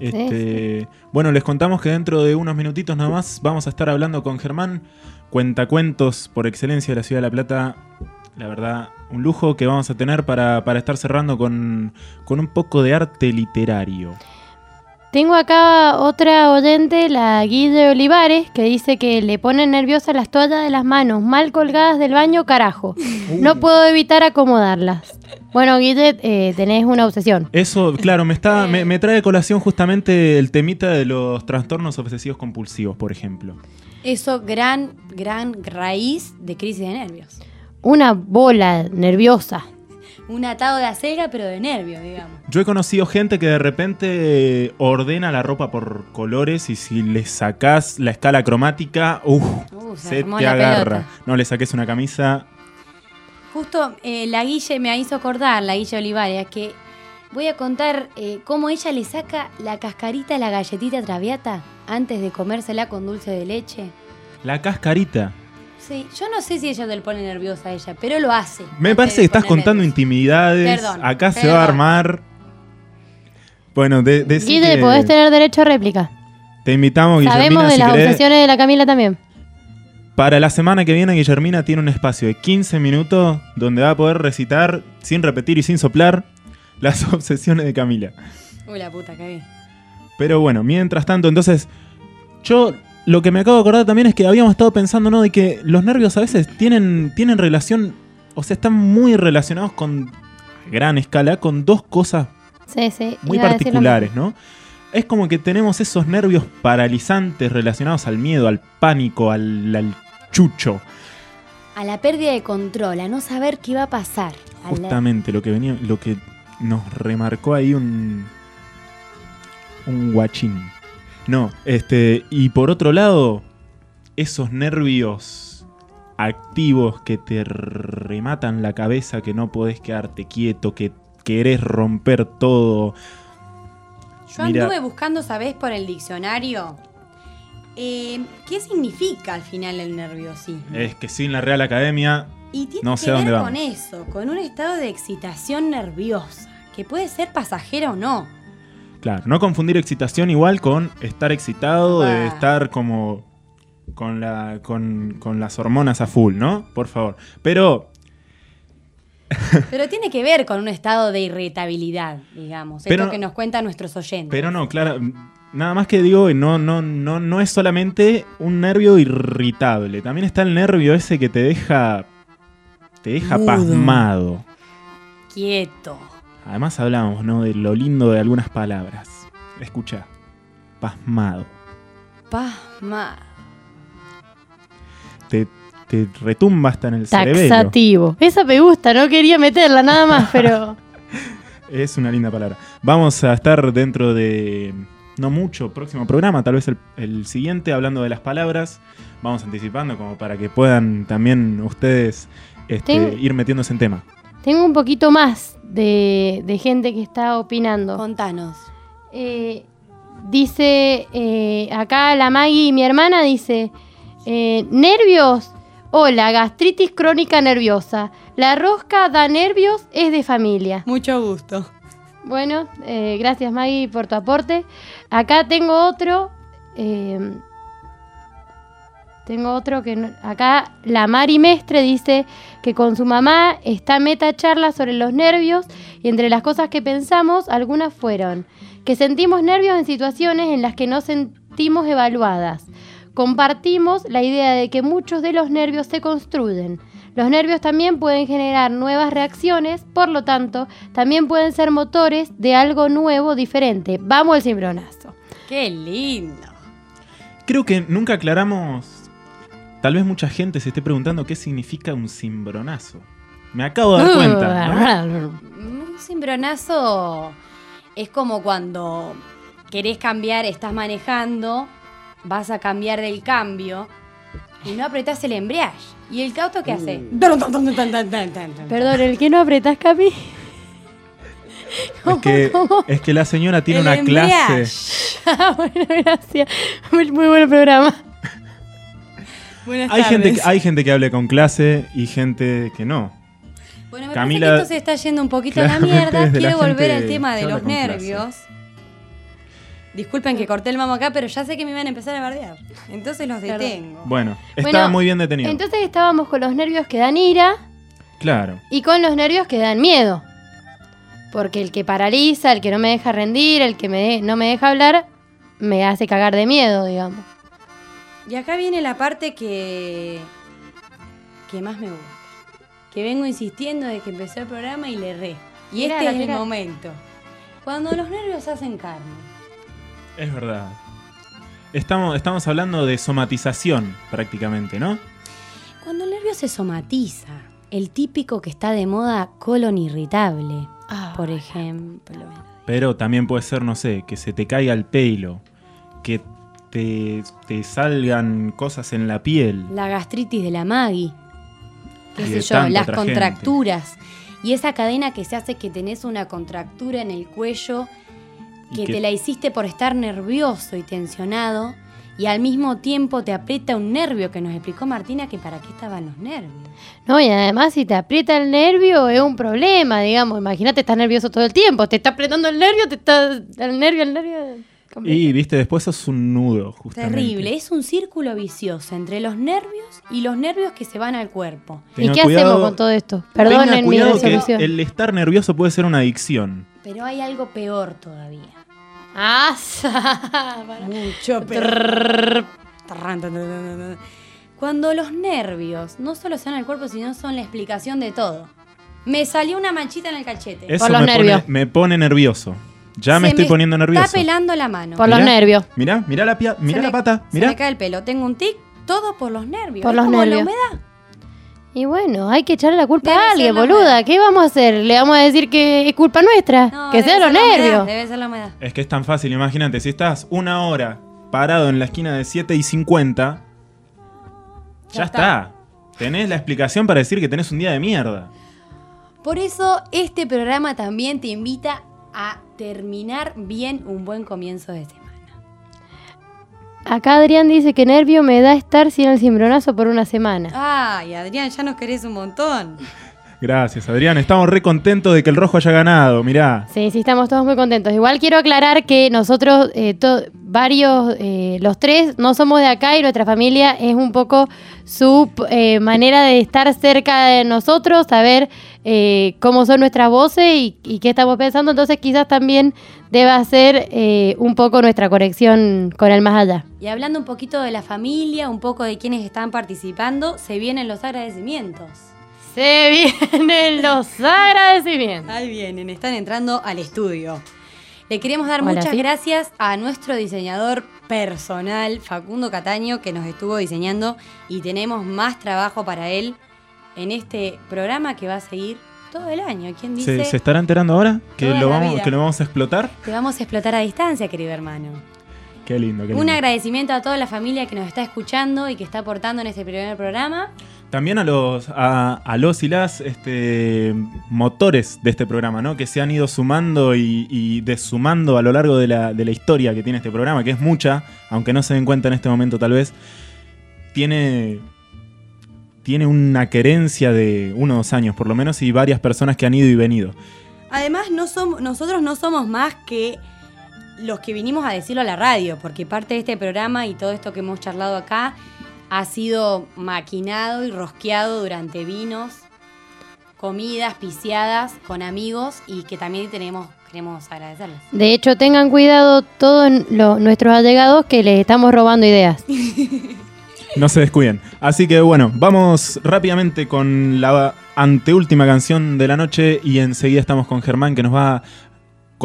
Este, Bueno, les contamos que dentro de unos minutitos nada más vamos a estar hablando con Germán, cuentacuentos por excelencia de la Ciudad de La Plata. La verdad, un lujo que vamos a tener para, para estar cerrando con, con un poco de arte literario. Tengo acá otra oyente, la Guille Olivares, que dice que le ponen nerviosa las toallas de las manos mal colgadas del baño, carajo. No puedo evitar acomodarlas. Bueno, Guille, eh, tenés una obsesión. Eso, claro, me, está, me, me trae colación justamente el temita de los trastornos obsesivos compulsivos, por ejemplo. Eso, gran, gran raíz de crisis de nervios. Una bola nerviosa. Un atado de acelga, pero de nervios, digamos. Yo he conocido gente que de repente eh, ordena la ropa por colores y si le sacás la escala cromática, uff, Uh, se te agarra. pelota. No le saques una camisa. Justo eh, la Guille me hizo acordar, la Guille Olivares, que voy a contar eh, cómo ella le saca la cascarita a la galletita traviata antes de comérsela con dulce de leche. La cascarita. Sí, yo no sé si ella le pone nerviosa a ella, pero lo hace. Me parece de que estás contando intimidades. Perdón, Acá se va a armar. Bueno, de, decí Guille, que podés tener derecho a réplica. te invitamos, Sabemos Guillermina, de si las querés. obsesiones de la Camila también. Para la semana que viene, Guillermina tiene un espacio de 15 minutos donde va a poder recitar, sin repetir y sin soplar, las obsesiones de Camila. Uy, la puta, qué bien. Pero bueno, mientras tanto, entonces, yo lo que me acabo de acordar también es que habíamos estado pensando, ¿no? De que los nervios a veces tienen, tienen relación, o sea, están muy relacionados con gran escala con dos cosas Sí, sí. muy iba particulares, ¿no? Es como que tenemos esos nervios paralizantes relacionados al miedo, al pánico, al, al chucho. A la pérdida de control, a no saber qué va a pasar. a la- Justamente lo que venía, lo que nos remarcó ahí un un guachín. No, este, y por otro lado, esos nervios activos que te rematan la cabeza, que no podés quedarte quieto, que querés romper todo. Yo Mira. anduve buscando, ¿sabés? Por el diccionario. eh, ¿Qué significa al final el nerviosismo? Es que sin la Real Academia, Y tiene no que sé a dónde ver vamos. con eso, con un estado de excitación nerviosa, que puede ser pasajera o no. Claro, no confundir excitación igual con estar excitado, de estar como con, la, con, con las hormonas a full, ¿no? Por favor. Pero, Pero tiene que ver con un estado de irritabilidad, digamos. Pero- esto que nos cuentan nuestros oyentes. pero no, claro, nada más que digo, no, no, no, no es solamente un nervio irritable, también está el nervio ese que te deja, te deja Mudo. pasmado. Quieto. Además hablamos, ¿no? De lo lindo de algunas palabras. Escucha, pasmado. Pasma. Te, te retumba hasta en el cerebelo. Taxativo. Esa me gusta, no quería meterla nada más, pero. Es una linda palabra. Vamos a estar dentro de no mucho próximo programa, tal vez el, el siguiente, hablando de las palabras. Vamos anticipando como para que puedan también ustedes este, ir metiéndose en tema. Tengo un poquito más de, de gente que está opinando. Contanos. Eh, dice, eh, acá la Maggie mi hermana dice, eh, nervios, hola, gastritis crónica nerviosa. La rosca da nervios, es de familia. Mucho gusto. Bueno, eh, gracias Maggie por tu aporte. Acá tengo otro. Tengo otro que no- acá la Mari Mestre dice que con su mamá está meta charla sobre los nervios y entre las cosas que pensamos algunas fueron que sentimos nervios en situaciones en las que no sentimos evaluadas. Compartimos la idea de que muchos de los nervios se construyen. Los nervios también pueden generar nuevas reacciones, por lo tanto, también pueden ser motores de algo nuevo, diferente. Vamos al cimbronazo. Qué lindo. Creo que nunca aclaramos. Tal vez mucha gente se esté preguntando qué significa un cimbronazo. Me acabo de dar cuenta. ¿no? Un cimbronazo es como cuando querés cambiar, estás manejando, vas a cambiar del cambio y no apretás el embrague. ¿Y el cauto qué hace? Perdón, ¿el que no apretás, Cami? Es que, es que la señora tiene El una embriague. clase. Ah, bueno, gracias. Muy, muy buen programa. Buenas Hay gente, que- tardes. hay gente que hable con clase y gente que no. Bueno, me Camila- parece que esto se está yendo un poquito a la mierda. la Quiero volver gente al tema de los con clase. nervios. Disculpen que corté el mamo acá, pero ya sé que me iban a empezar a bardear. Entonces los detengo. Bueno, está Bueno, muy bien detenido. Entonces estábamos con los nervios que dan ira claro. y con los nervios que dan miedo. Porque el que paraliza, el que no me deja rendir, el que me de- no me deja hablar, me hace cagar de miedo, digamos. Y acá viene la parte que, que más me gusta. Que vengo insistiendo desde que empezó el programa y le erré. Y Mirá, este es el momento. Cuando los nervios hacen carne. Es verdad. Estamos, estamos hablando de somatización, prácticamente, ¿no? Cuando el nervio se somatiza, el típico que está de moda colon irritable, Ah. por ejemplo. Pero también puede ser, no sé, que se te caiga el pelo, que te, te salgan cosas en la piel. La gastritis de la Maggie. Qué Y sé yo, las gente. contracturas. Y esa cadena que se hace que tenés una contractura en el cuello que, que- te la hiciste por estar nervioso y tensionado y al mismo tiempo te aprieta un nervio que nos explicó Martina que para qué estaban los nervios. No, y además si te aprieta el nervio es un problema, digamos. Imagínate, estás nervioso todo el tiempo. Te está apretando el nervio, te está... El nervio, el nervio... Y, viste, después sos un nudo, justamente. Terrible, es un círculo vicioso entre los nervios y los nervios que se van al cuerpo. ¿Y qué cuidado- hacemos con todo esto? Perdonen mi cuidado que el estar nervioso puede ser una adicción. Pero hay algo peor todavía. Ah. Mucho Cuando los nervios no solo son el cuerpo, sino son la explicación de todo. Me salió una manchita en el cachete. Eso Por los me, nervios. Pone, me pone nervioso. Ya me Se estoy poniendo nervioso. Está pelando la mano. Por los nervios. Mirá, mirá la, pia- mirá Se la me- pata, Se mirá. me cae el pelo. Tengo un tic, todo por los nervios. Por Es los como nervios. la humedad. Y bueno, hay que echarle la culpa Debe a alguien, boluda. ¿Qué vamos a hacer? ¿Le vamos a decir que es culpa nuestra? No, que sea los nervios. Debe ser la humedad. Es que es tan fácil, imagínate, si estás una hora parado en la esquina de 7 y 50, ya, Ya está. Tenés la explicación para decir que tenés un día de mierda. Por eso este programa también te invita a terminar bien un buen comienzo de semana. Acá Adrián dice que nervio me da estar sin el cimbronazo por una semana. Ay, Adrián, ya nos querés un montón. Gracias, Adrián. Estamos re contentos de que el rojo haya ganado, mirá. Sí, sí, estamos todos muy contentos. Igual quiero aclarar que nosotros, eh, varios, eh, los tres, no somos de acá y nuestra familia es un poco su eh, manera de estar cerca de nosotros, saber eh, cómo son nuestras voces y, y qué estamos pensando. Entonces quizás también deba ser eh, un poco nuestra conexión con el más allá. Y hablando un poquito de la familia, un poco de quienes están participando, se vienen los agradecimientos. Se vienen los agradecimientos. Ahí vienen, están entrando al estudio. Le queremos dar Hola, muchas sí. gracias a nuestro diseñador personal, Facundo Cataño, que nos estuvo diseñando y tenemos más trabajo para él en este programa que va a seguir todo el año. ¿Quién dice? ¿Se, se estará enterando ahora que lo, vamos, vida. que lo vamos a explotar? Te vamos a explotar a distancia, querido hermano. Qué lindo, qué Un lindo. agradecimiento a toda la familia que nos está escuchando y que está aportando en este primer programa. También a los, a, los y las este, motores de este programa, ¿no? Que se han ido sumando y, y dessumando a lo largo de la, de la historia que tiene este programa, que es mucha, aunque no se den cuenta en este momento tal vez. Tiene, tiene una querencia de uno o dos años por lo menos y varias personas que han ido y venido. Además, no somos, nosotros no somos más que los que vinimos a decirlo a la radio, porque parte de este programa y todo esto que hemos charlado acá ha sido maquinado y rosqueado durante vinos, comidas, piciadas con amigos y que también tenemos, queremos agradecerles. De hecho, tengan cuidado todos lo- nuestros allegados que les estamos robando ideas. No se descuiden. Así que bueno, vamos rápidamente con la anteúltima canción de la noche y enseguida estamos con Germán que nos va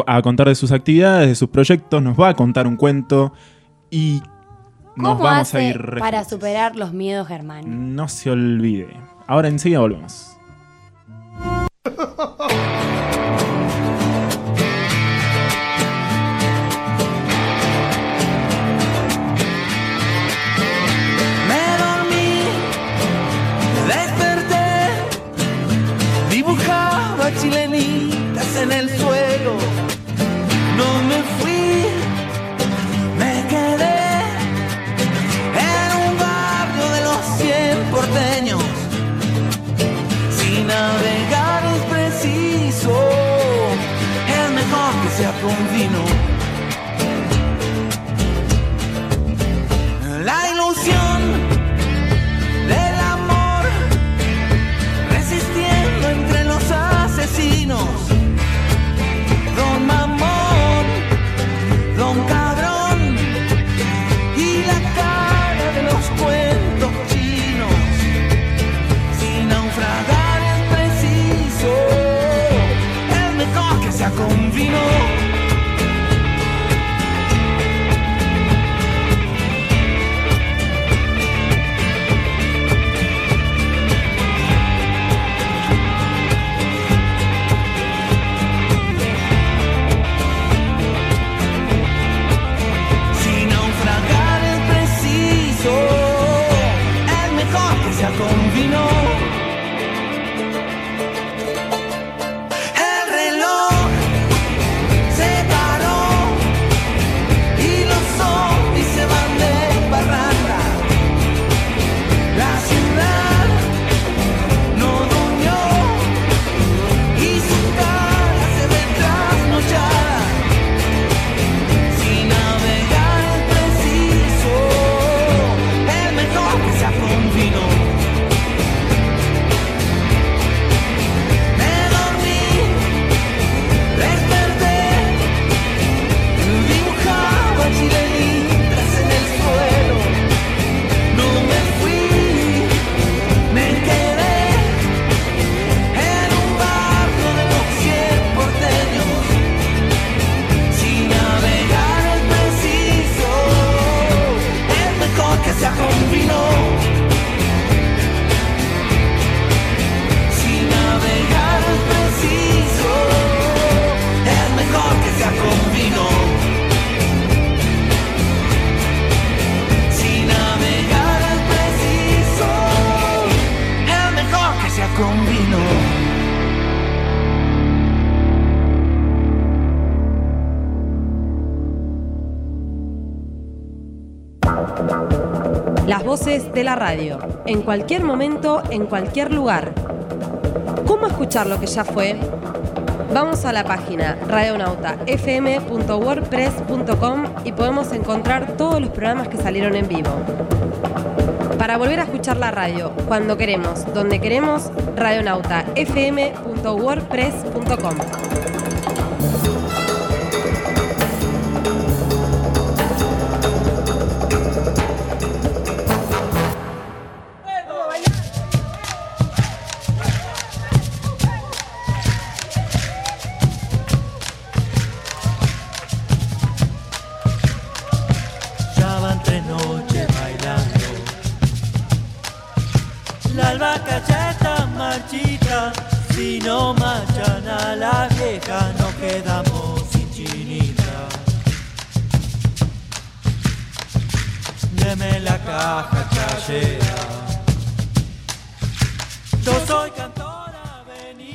a contar de sus actividades, de sus proyectos, nos va a contar un cuento y nos ¿Cómo vamos hace a ir para reflexión. superar los miedos, Germán? No se olvide. Ahora enseguida volvemos. Me dormí, desperté, dibujaba chilenitas en el suelo. No. Radio, en cualquier momento, en cualquier lugar. ¿Cómo escuchar lo que ya fue? Vamos a la página radionautafm.wordpress.com y podemos encontrar todos los programas que salieron en vivo. Para volver a escuchar la radio, cuando queremos, donde queremos, radionautafm.wordpress.com. albahaca ya está marchita. Si no marchan a la vieja, no quedamos sin chinita. Deme la caja chayera. Yo soy cantora.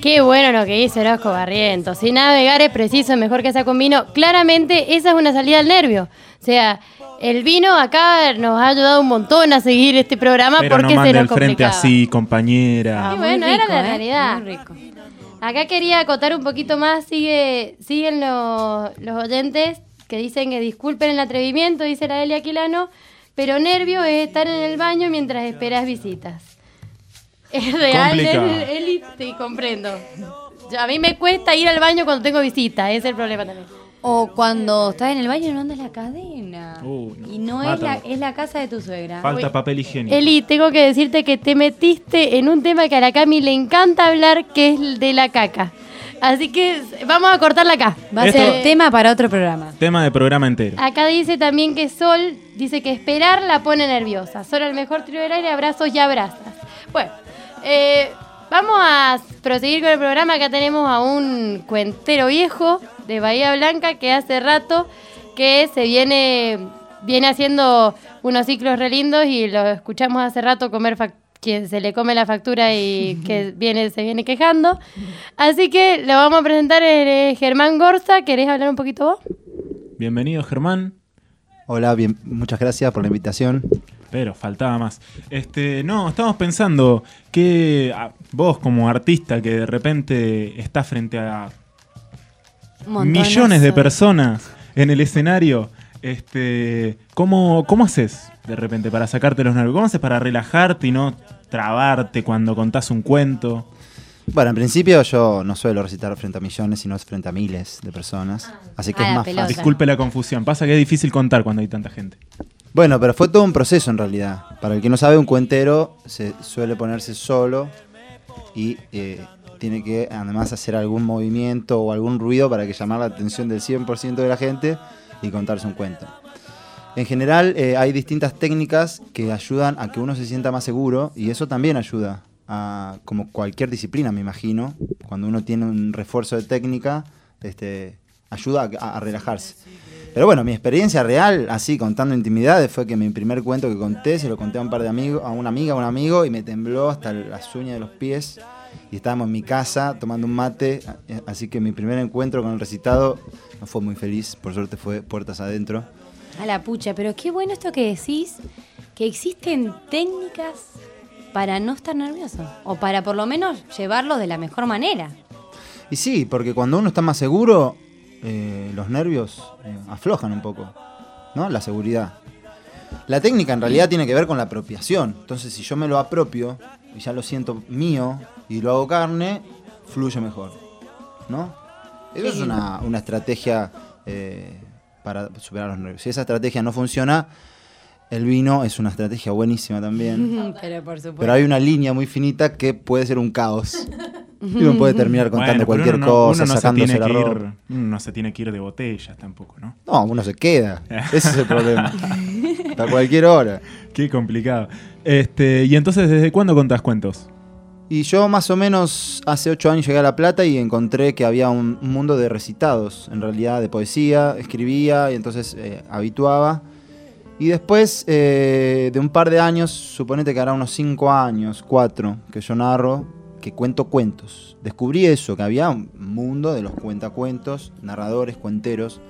Qué bueno lo que dice Orozco Barrientos. Si navegar es preciso, mejor que sea con vino. Claramente esa es una salida al nervio. O sea, el vino acá nos ha ayudado un montón a seguir este programa Pero porque no se nos al frente así, compañera. Y bueno, era la ¿eh? realidad. Muy rico. Acá quería acotar un poquito más, sigue, siguen los, los oyentes que dicen que disculpen el atrevimiento, dice la Elia Aquilano, pero nervio es estar en el baño mientras esperas visitas. Es real. Eli, te comprendo. A mí me cuesta ir al baño cuando tengo visita, ese es el problema también. O cuando estás en el baño y no andas la cadena. No. Y no es la, es la casa de tu suegra. Falta Uy. papel higiénico. Eli, tengo que decirte que te metiste en un tema que a la Cami le encanta hablar, que es el de la caca. Así que vamos a cortarla acá. Va a ser tema para otro programa. Tema de programa entero. Acá dice también que Sol dice que esperar la pone nerviosa. Sol el mejor trío del aire, abrazos y abrazas. Bueno, eh, vamos a proseguir con el programa. Acá tenemos a un cuentero viejo de Bahía Blanca que hace rato que se viene, viene haciendo unos ciclos re lindos y lo escuchamos hace rato comer que se le come la factura y que viene, se viene quejando. Así que lo vamos a presentar eh, Germán Gorza. ¿Querés hablar un poquito vos? Bienvenido, Germán. Hola, bien, muchas gracias por la invitación. Pero faltaba más. Este, no, estamos pensando que ah, vos como artista que de repente está frente a Montonazo millones de personas en el escenario, este, ¿cómo, ¿cómo haces de repente para sacarte los nervios? ¿Cómo haces para relajarte y no trabarte cuando contás un cuento? Bueno, en principio yo no suelo recitar frente a millones, sino frente a miles de personas. Así que Ah, es más pelota. fácil. Disculpe la confusión, pasa que es difícil contar cuando hay tanta gente. Bueno, pero fue todo un proceso en realidad. Para el que no sabe, un cuentero se suele ponerse solo y eh, tiene que además hacer algún movimiento o algún ruido para que llamar la atención del 100% de la gente y contarse un cuento. En general eh, hay distintas técnicas que ayudan a que uno se sienta más seguro y eso también ayuda a, como cualquier disciplina, me imagino, cuando uno tiene un refuerzo de técnica, este, ayuda a- a relajarse. Pero bueno, mi experiencia real, así contando intimidades, fue que mi primer cuento que conté se lo conté a un par de amigos, a una amiga, a un amigo, y me tembló hasta las uñas de los pies. Y estábamos en mi casa tomando un mate, así que mi primer encuentro con el recitado no fue muy feliz, por suerte fue puertas adentro. A la pucha, pero qué bueno esto que decís, que existen técnicas para no estar nervioso. O para por lo menos llevarlo de la mejor manera. Y sí, porque cuando uno está más seguro, eh, los nervios eh, aflojan un poco, ¿no? La seguridad. La técnica en realidad tiene que ver con la apropiación. Entonces, si yo me lo apropio y ya lo siento mío y lo hago carne, fluye mejor, ¿no? Eso es una, una estrategia eh, para superar los nervios. Si esa estrategia no funciona, el vino es una estrategia buenísima también. pero por supuesto. Pero hay una línea muy finita que puede ser un caos. Y uno puede terminar contando Bueno, cualquier uno no- cosa, uno no se sacándose ir, uno no se tiene que ir de botellas tampoco, ¿no? No, uno se queda. Ese es el problema. A cualquier hora. Qué complicado. Este, y entonces, ¿desde cuándo contás cuentos? Y yo más o menos hace ocho años llegué a La Plata y encontré que había un un mundo de recitados, en realidad de poesía, escribía y entonces eh, habituaba. Y después eh, de un par de años, suponete que hará unos cinco años, cuatro, que yo narro, que cuento cuentos. Descubrí eso, que había un mundo de los cuentacuentos, narradores, cuenteros.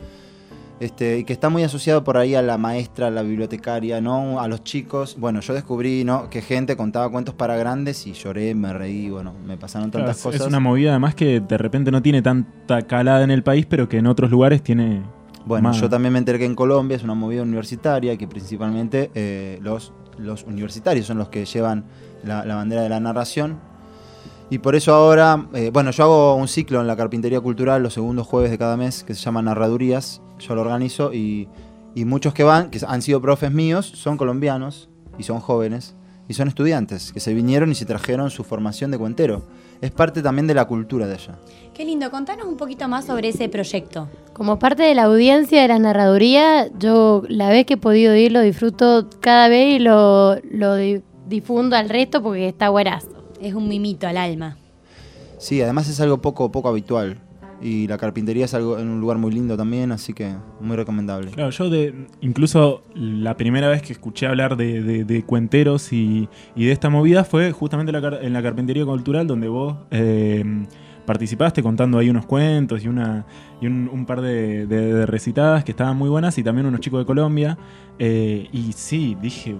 Este, y que está muy asociado por ahí a la maestra, a la bibliotecaria, ¿no? A los chicos. Bueno, yo descubrí, ¿no? Que gente contaba cuentos para grandes y lloré, me reí, bueno, me pasaron Claro, tantas es, cosas. es una movida además que de repente no tiene tanta calada en el país, pero que en otros lugares tiene. Bueno, más. yo también me enteré que en Colombia es una movida universitaria que principalmente eh, los, los universitarios son los que llevan la, la bandera de la narración. Y por eso ahora, eh, bueno, yo hago un ciclo en la Carpintería Cultural los segundos jueves de cada mes que se llama Narradurías. Yo lo organizo y, y muchos que van, que han sido profes míos, son colombianos y son jóvenes y son estudiantes que se vinieron y se trajeron su formación de cuentero. Es parte también de la cultura de allá. Qué lindo, contanos un poquito más sobre ese proyecto. Como parte de la audiencia de la narraduría, yo la vez que he podido ir lo disfruto cada vez y lo, lo di- difundo al resto porque está buenazo. Es un mimito al alma. Sí, además es algo poco, poco habitual. Y la carpintería es algo en un lugar muy lindo también, así que muy recomendable. Claro, yo de, incluso la primera vez que escuché hablar de, cuenteros y, de esta movida fue justamente la en la carpintería cultural donde vos eh, participaste contando ahí unos cuentos y, una, y un, par de recitadas que estaban muy buenas y también unos chicos de Colombia. Eh, y sí, dije,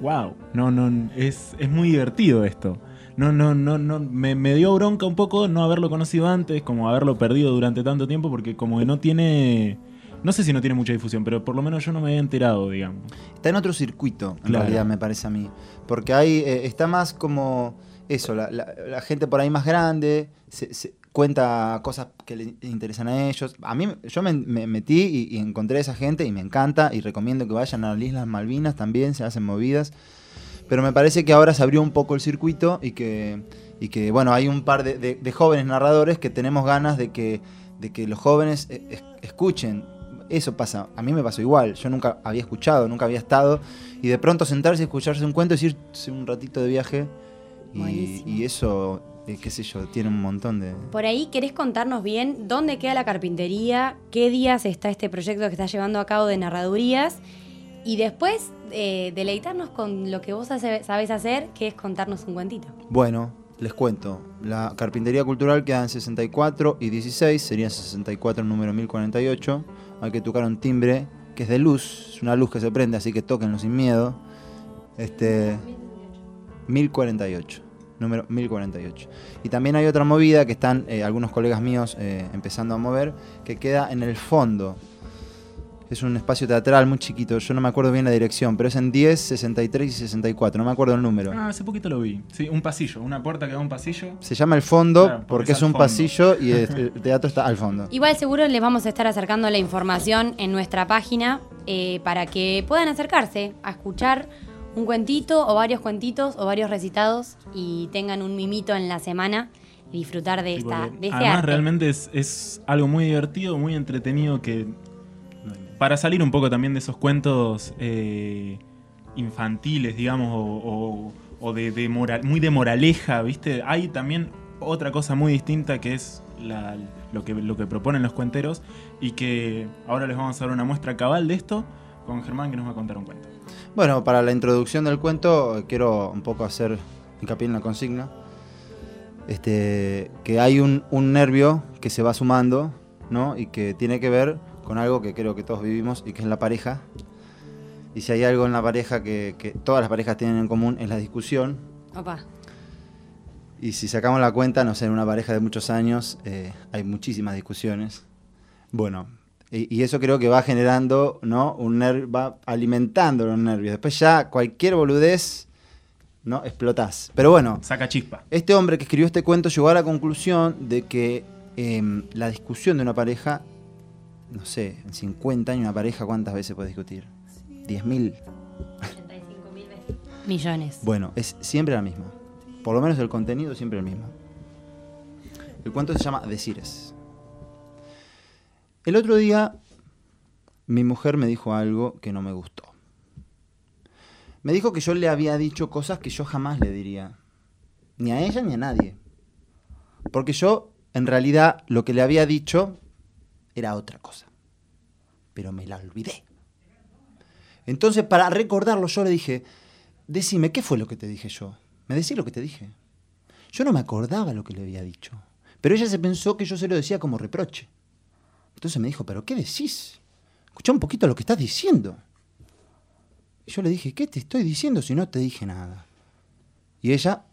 wow, no, no, es, es muy divertido esto. No, no, no, no, me, me dio bronca un poco no haberlo conocido antes, como haberlo perdido durante tanto tiempo, porque como que no tiene, no sé si no tiene mucha difusión, pero por lo menos yo no me había enterado, digamos. Está en otro circuito, en Claro. realidad, me parece a mí. Porque ahí eh, está más como eso, la, la- la gente por ahí más grande se, se cuenta cosas que le interesan a ellos. A mí, yo me, me metí y, y encontré a esa gente y me encanta y recomiendo que vayan a las Islas Malvinas también, se hacen movidas. Pero me parece que ahora se abrió un poco el circuito y que, y que bueno, hay un par de, de- de jóvenes narradores que tenemos ganas de que, de que los jóvenes eh, es- escuchen. Eso pasa, a mí me pasó igual, yo nunca había escuchado, nunca había estado, y de pronto sentarse y escucharse un cuento, y irse un ratito de viaje, y, eso, eh, qué sé yo, tiene un montón de... Por ahí, ¿querés contarnos bien dónde queda la carpintería? ¿Qué días está este proyecto que estás llevando a cabo de narradurías? Y después, eh, deleitarnos con lo que vos hace- sabés hacer, que es contarnos un cuentito. Bueno, les cuento. La carpintería cultural queda en 64 y 16, sería 64 el número 1048. Hay que tocar un timbre que es de luz, es una luz que se prende, así que tóquenlo sin miedo. Este 1048, número 1048. Y también hay otra movida que están eh, algunos colegas míos eh, empezando a mover, que queda en el fondo. Es un espacio teatral muy chiquito, yo no me acuerdo bien la dirección, pero es en 10, 63 y 64, no me acuerdo el número. Ah, hace poquito lo vi. Sí, un pasillo, una puerta que da a un pasillo. Se llama El Fondo Claro, porque porque es un fondo. pasillo y el, el teatro está al fondo. Igual seguro les vamos a estar acercando la información en nuestra página eh, para que puedan acercarse a escuchar un cuentito o varios cuentitos o varios recitados y tengan un mimito en la semana y disfrutar de, Sí, esta, de este Además, arte. realmente es, es algo muy divertido, muy entretenido que. Para salir un poco también de esos cuentos eh, infantiles, digamos, o, de, muy de moraleja, ¿viste? Hay también otra cosa muy distinta que es lo, que, proponen los cuenteros y que ahora les vamos a dar una muestra cabal de esto con Germán que nos va a contar un cuento. Bueno, para la introducción del cuento quiero un poco hacer hincapié en la consigna. Este, que hay un, un nervio que se va sumando, ¿no? Y que tiene que ver con algo que creo que todos vivimos y que es la pareja. Y si hay algo en la pareja que, que todas las parejas tienen en común es la discusión. Opa. Y si sacamos la cuenta, no sé, en una pareja de muchos años eh, hay muchísimas discusiones. Bueno, y, y eso creo que va generando, ¿no? Un ner- va alimentando los nervios. Después ya cualquier boludez, ¿no? Explotás. Pero bueno, Saca chispa. este hombre que escribió este cuento llegó a la conclusión de que em, la discusión de una pareja, no sé, en 50 años una pareja, ¿cuántas veces puede discutir? ¿10.000? Millones. Bueno, es siempre la misma. Por lo menos el contenido es siempre el mismo. El cuento se llama Decires. El otro día mi mujer me dijo algo que no me gustó. Me dijo que yo le había dicho cosas que yo jamás le diría. Ni a ella ni a nadie. Porque yo, en realidad, lo que le había dicho era otra cosa. Pero me la olvidé. Entonces, para recordarlo, yo le dije, decime, ¿qué fue lo que te dije yo? Me decís lo que te dije. Yo no me acordaba lo que le había dicho. Pero ella se pensó que yo se lo decía como reproche. Entonces me dijo, ¿pero qué decís? escuchá un poquito lo que estás diciendo. Y yo le dije, ¿qué te estoy diciendo si no te dije nada? Y ella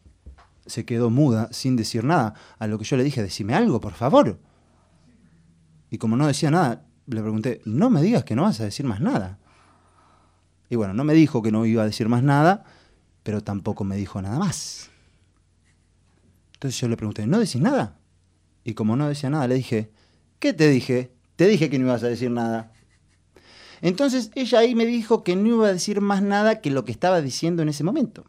se quedó muda, sin decir nada. A lo que yo le dije, decime algo, por favor. Y como no decía nada, le pregunté, no me digas que no vas a decir más nada. Y bueno, no me dijo que no iba a decir más nada, pero tampoco me dijo nada más. Entonces yo le pregunté, ¿no decís nada? Y como no decía nada, le dije, ¿qué te dije? Te dije que no ibas a decir nada. Entonces ella ahí me dijo que no iba a decir más nada que lo que estaba diciendo en ese momento.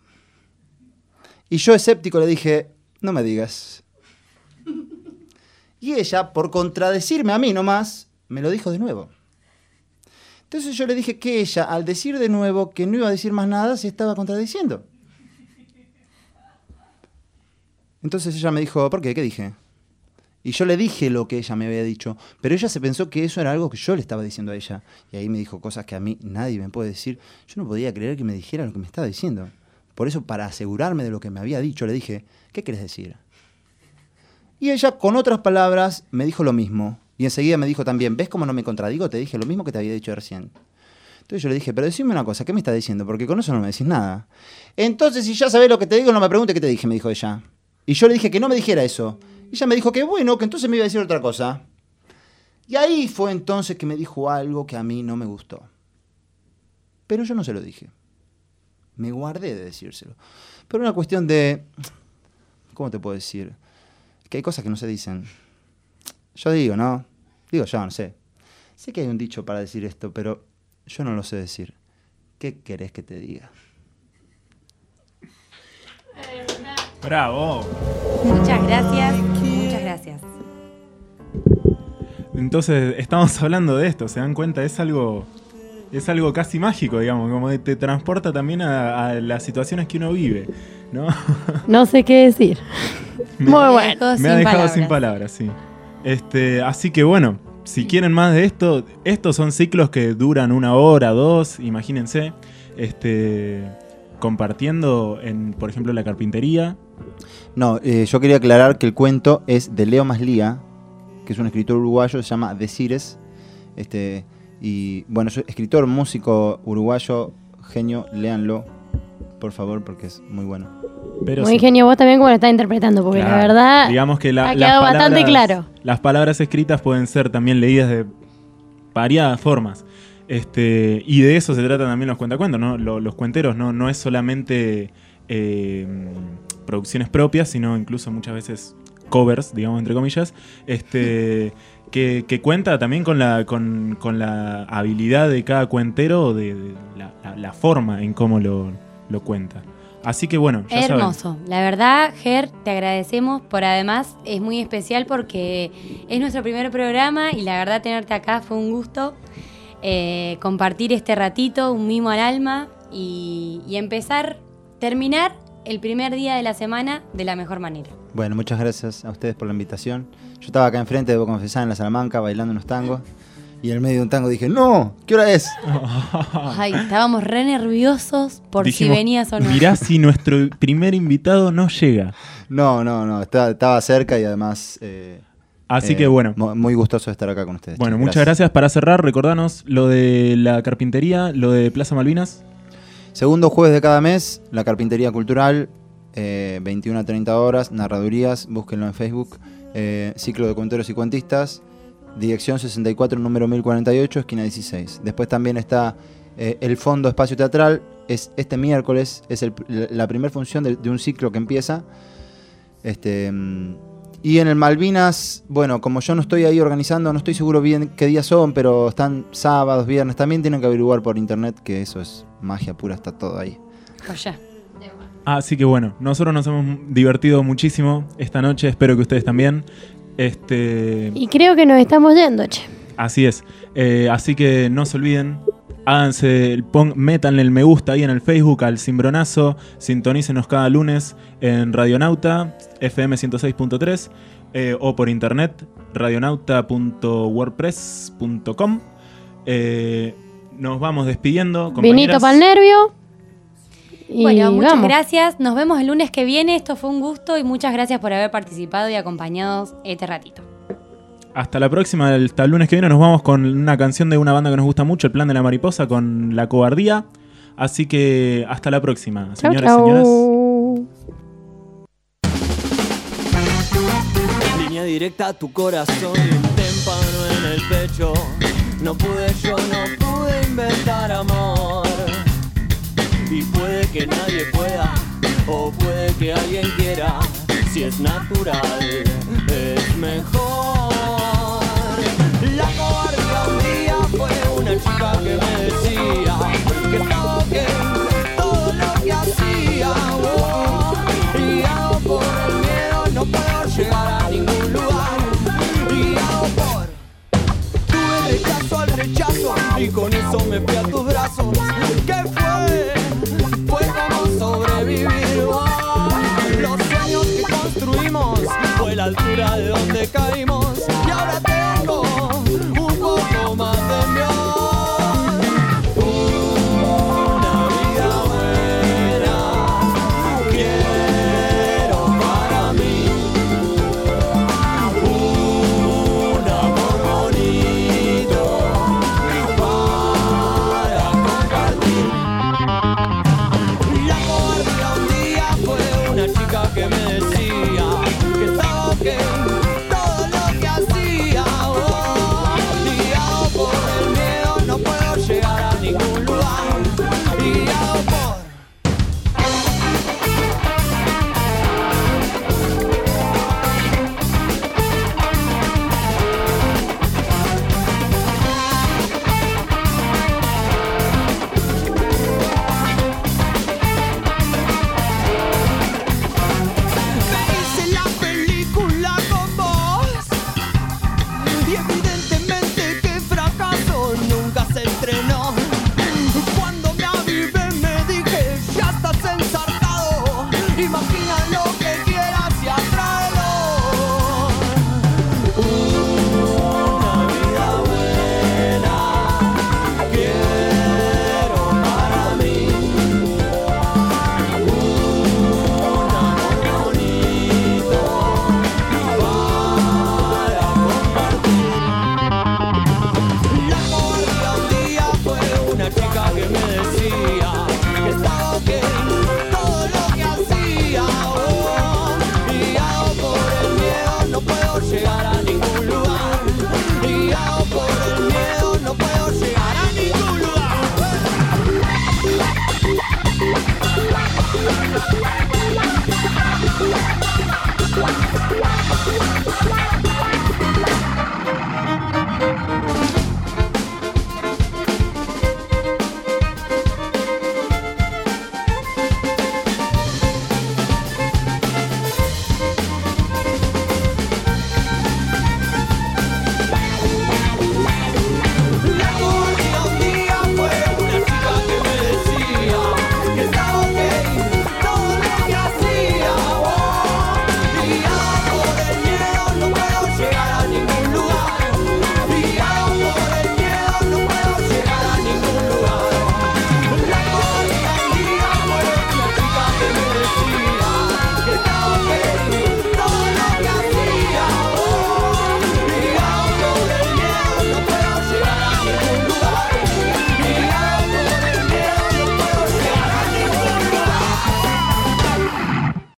Y yo escéptico le dije, no me digas. Y ella, por contradecirme a mí nomás, me lo dijo de nuevo. Entonces yo le dije que ella, al decir de nuevo que no iba a decir más nada, se estaba contradiciendo. Entonces ella me dijo, ¿por qué? ¿Qué dije? Y yo le dije lo que ella me había dicho, pero ella se pensó que eso era algo que yo le estaba diciendo a ella. Y ahí me dijo cosas que a mí nadie me puede decir. Yo no podía creer que me dijera lo que me estaba diciendo. Por eso, para asegurarme de lo que me había dicho, le dije, ¿qué quieres decir? Y ella, con otras palabras, me dijo lo mismo. Y enseguida me dijo también, ¿ves cómo no me contradigo? Te dije lo mismo que te había dicho recién. Entonces yo le dije, pero decime una cosa, ¿qué me estás diciendo? Porque con eso no me decís nada. Entonces, si ya sabés lo que te digo, no me preguntes qué te dije, me dijo ella. Y yo le dije que no me dijera eso. Y ella me dijo que bueno, que entonces me iba a decir otra cosa. Y ahí fue entonces que me dijo algo que a mí no me gustó. Pero yo no se lo dije. Me guardé de decírselo. Pero una cuestión de... ¿Cómo te puedo decir? Que hay cosas que no se dicen. Yo digo, ¿no? Digo yo, no sé. Sé que hay un dicho para decir esto, pero yo no lo sé decir. ¿Qué querés que te diga? Bravo. Muchas gracias, muchas gracias. Entonces, estamos hablando de esto, ¿se dan cuenta? Es algo, es algo casi mágico, digamos, como te transporta también a, a las situaciones que uno vive, ¿no? No sé qué decir. Muy bueno. Me ha dejado sin palabras, sí. Este, así que bueno, si quieren más de esto, estos son ciclos que duran una hora, dos, imagínense, este, compartiendo en, por ejemplo, la carpintería. No, eh, yo quería aclarar que el cuento es de Leo Maslía, que es un escritor uruguayo, se llama Decires. Este, y bueno, es escritor, músico uruguayo, genio, léanlo, por favor, porque es muy bueno. Pero Muy sí. ingenio vos también como lo estás interpretando, porque la verdad digamos que la- ha las quedado bastante palabras- claro. Las palabras escritas pueden ser también leídas de variadas formas. Este, y de eso se tratan también los cuentacuentos, ¿no? Lo- Los, cuenteros no, no es solamente eh, producciones propias, sino incluso muchas veces covers, digamos, entre comillas, este, que, cuenta también con la, con, con la habilidad de cada cuentero, de, de la, forma en cómo lo, lo cuenta. Así que bueno, ya. Hermoso. La verdad, Ger, te agradecemos por además, es muy especial porque es nuestro primer programa y la verdad tenerte acá fue un gusto. eh, compartir este ratito, un mimo al alma y empezar, terminar el primer día de la semana de la mejor manera. Bueno, muchas gracias a ustedes por la invitación. Yo estaba acá enfrente, debo confesar, en la Salamanca, bailando unos tangos. Y en el medio de un tango dije, no, ¿qué hora es? Ay, estábamos re nerviosos por Dijimos, si venías o no. Mirá si nuestro primer invitado no llega. No, no, no, estaba, estaba cerca y además... eh, Así eh, que bueno. mu- Muy gustoso de estar acá con ustedes. Bueno, chicos. muchas gracias. Para cerrar, recordanos lo de la carpintería, lo de Plaza Malvinas. Segundo jueves de cada mes, la Carpintería Cultural, eh, 21 a 30 horas, narradurías, búsquenlo en Facebook, eh, ciclo de cuenteros y cuentistas, dirección 64, número 1048, esquina 16. Después también está eh, el Fondo Espacio Teatral, es este miércoles, es la primera función de, de un ciclo que empieza. Este, mm, y en el Malvinas, bueno, como yo no estoy ahí organizando, no estoy seguro bien qué días son, pero están sábados, viernes, también tienen que averiguar por internet, que eso es magia pura, está todo ahí. Oye. Así que bueno, nosotros nos hemos divertido muchísimo esta noche, espero que ustedes también. Este, Y creo que nos estamos yendo, che. así es. Eh, así que no se olviden, háganse, el pon, métanle el me gusta ahí en el Facebook al Cimbronazo, sintonícenos cada lunes en Radionauta, FM 106.3 eh, o por internet, radionauta.wordpress.com. Eh, nos vamos despidiendo. Vinito para el nervio. Y Bueno, muchas vamos. gracias. Nos vemos el lunes que viene. Esto fue un gusto y muchas gracias por haber participado y acompañado este ratito. Hasta la próxima, hasta el lunes que viene nos vamos con una canción de una banda que nos gusta mucho, El Plan de la Mariposa, con La Cobardía. Así que hasta la próxima, Chau, señores y señoras. Línea directa a tu corazón y un témpano en el pecho. No pude yo, no pude inventar amor. Y puede que nadie pueda, o puede que alguien quiera. Si es natural, es mejor. Chica que me decía que estaba ok todo lo que hacía. oh. Hago por el miedo, no puedo llegar a ningún lugar. Hago por Tuve rechazo al rechazo y con eso me fui a tus brazos. ¿Qué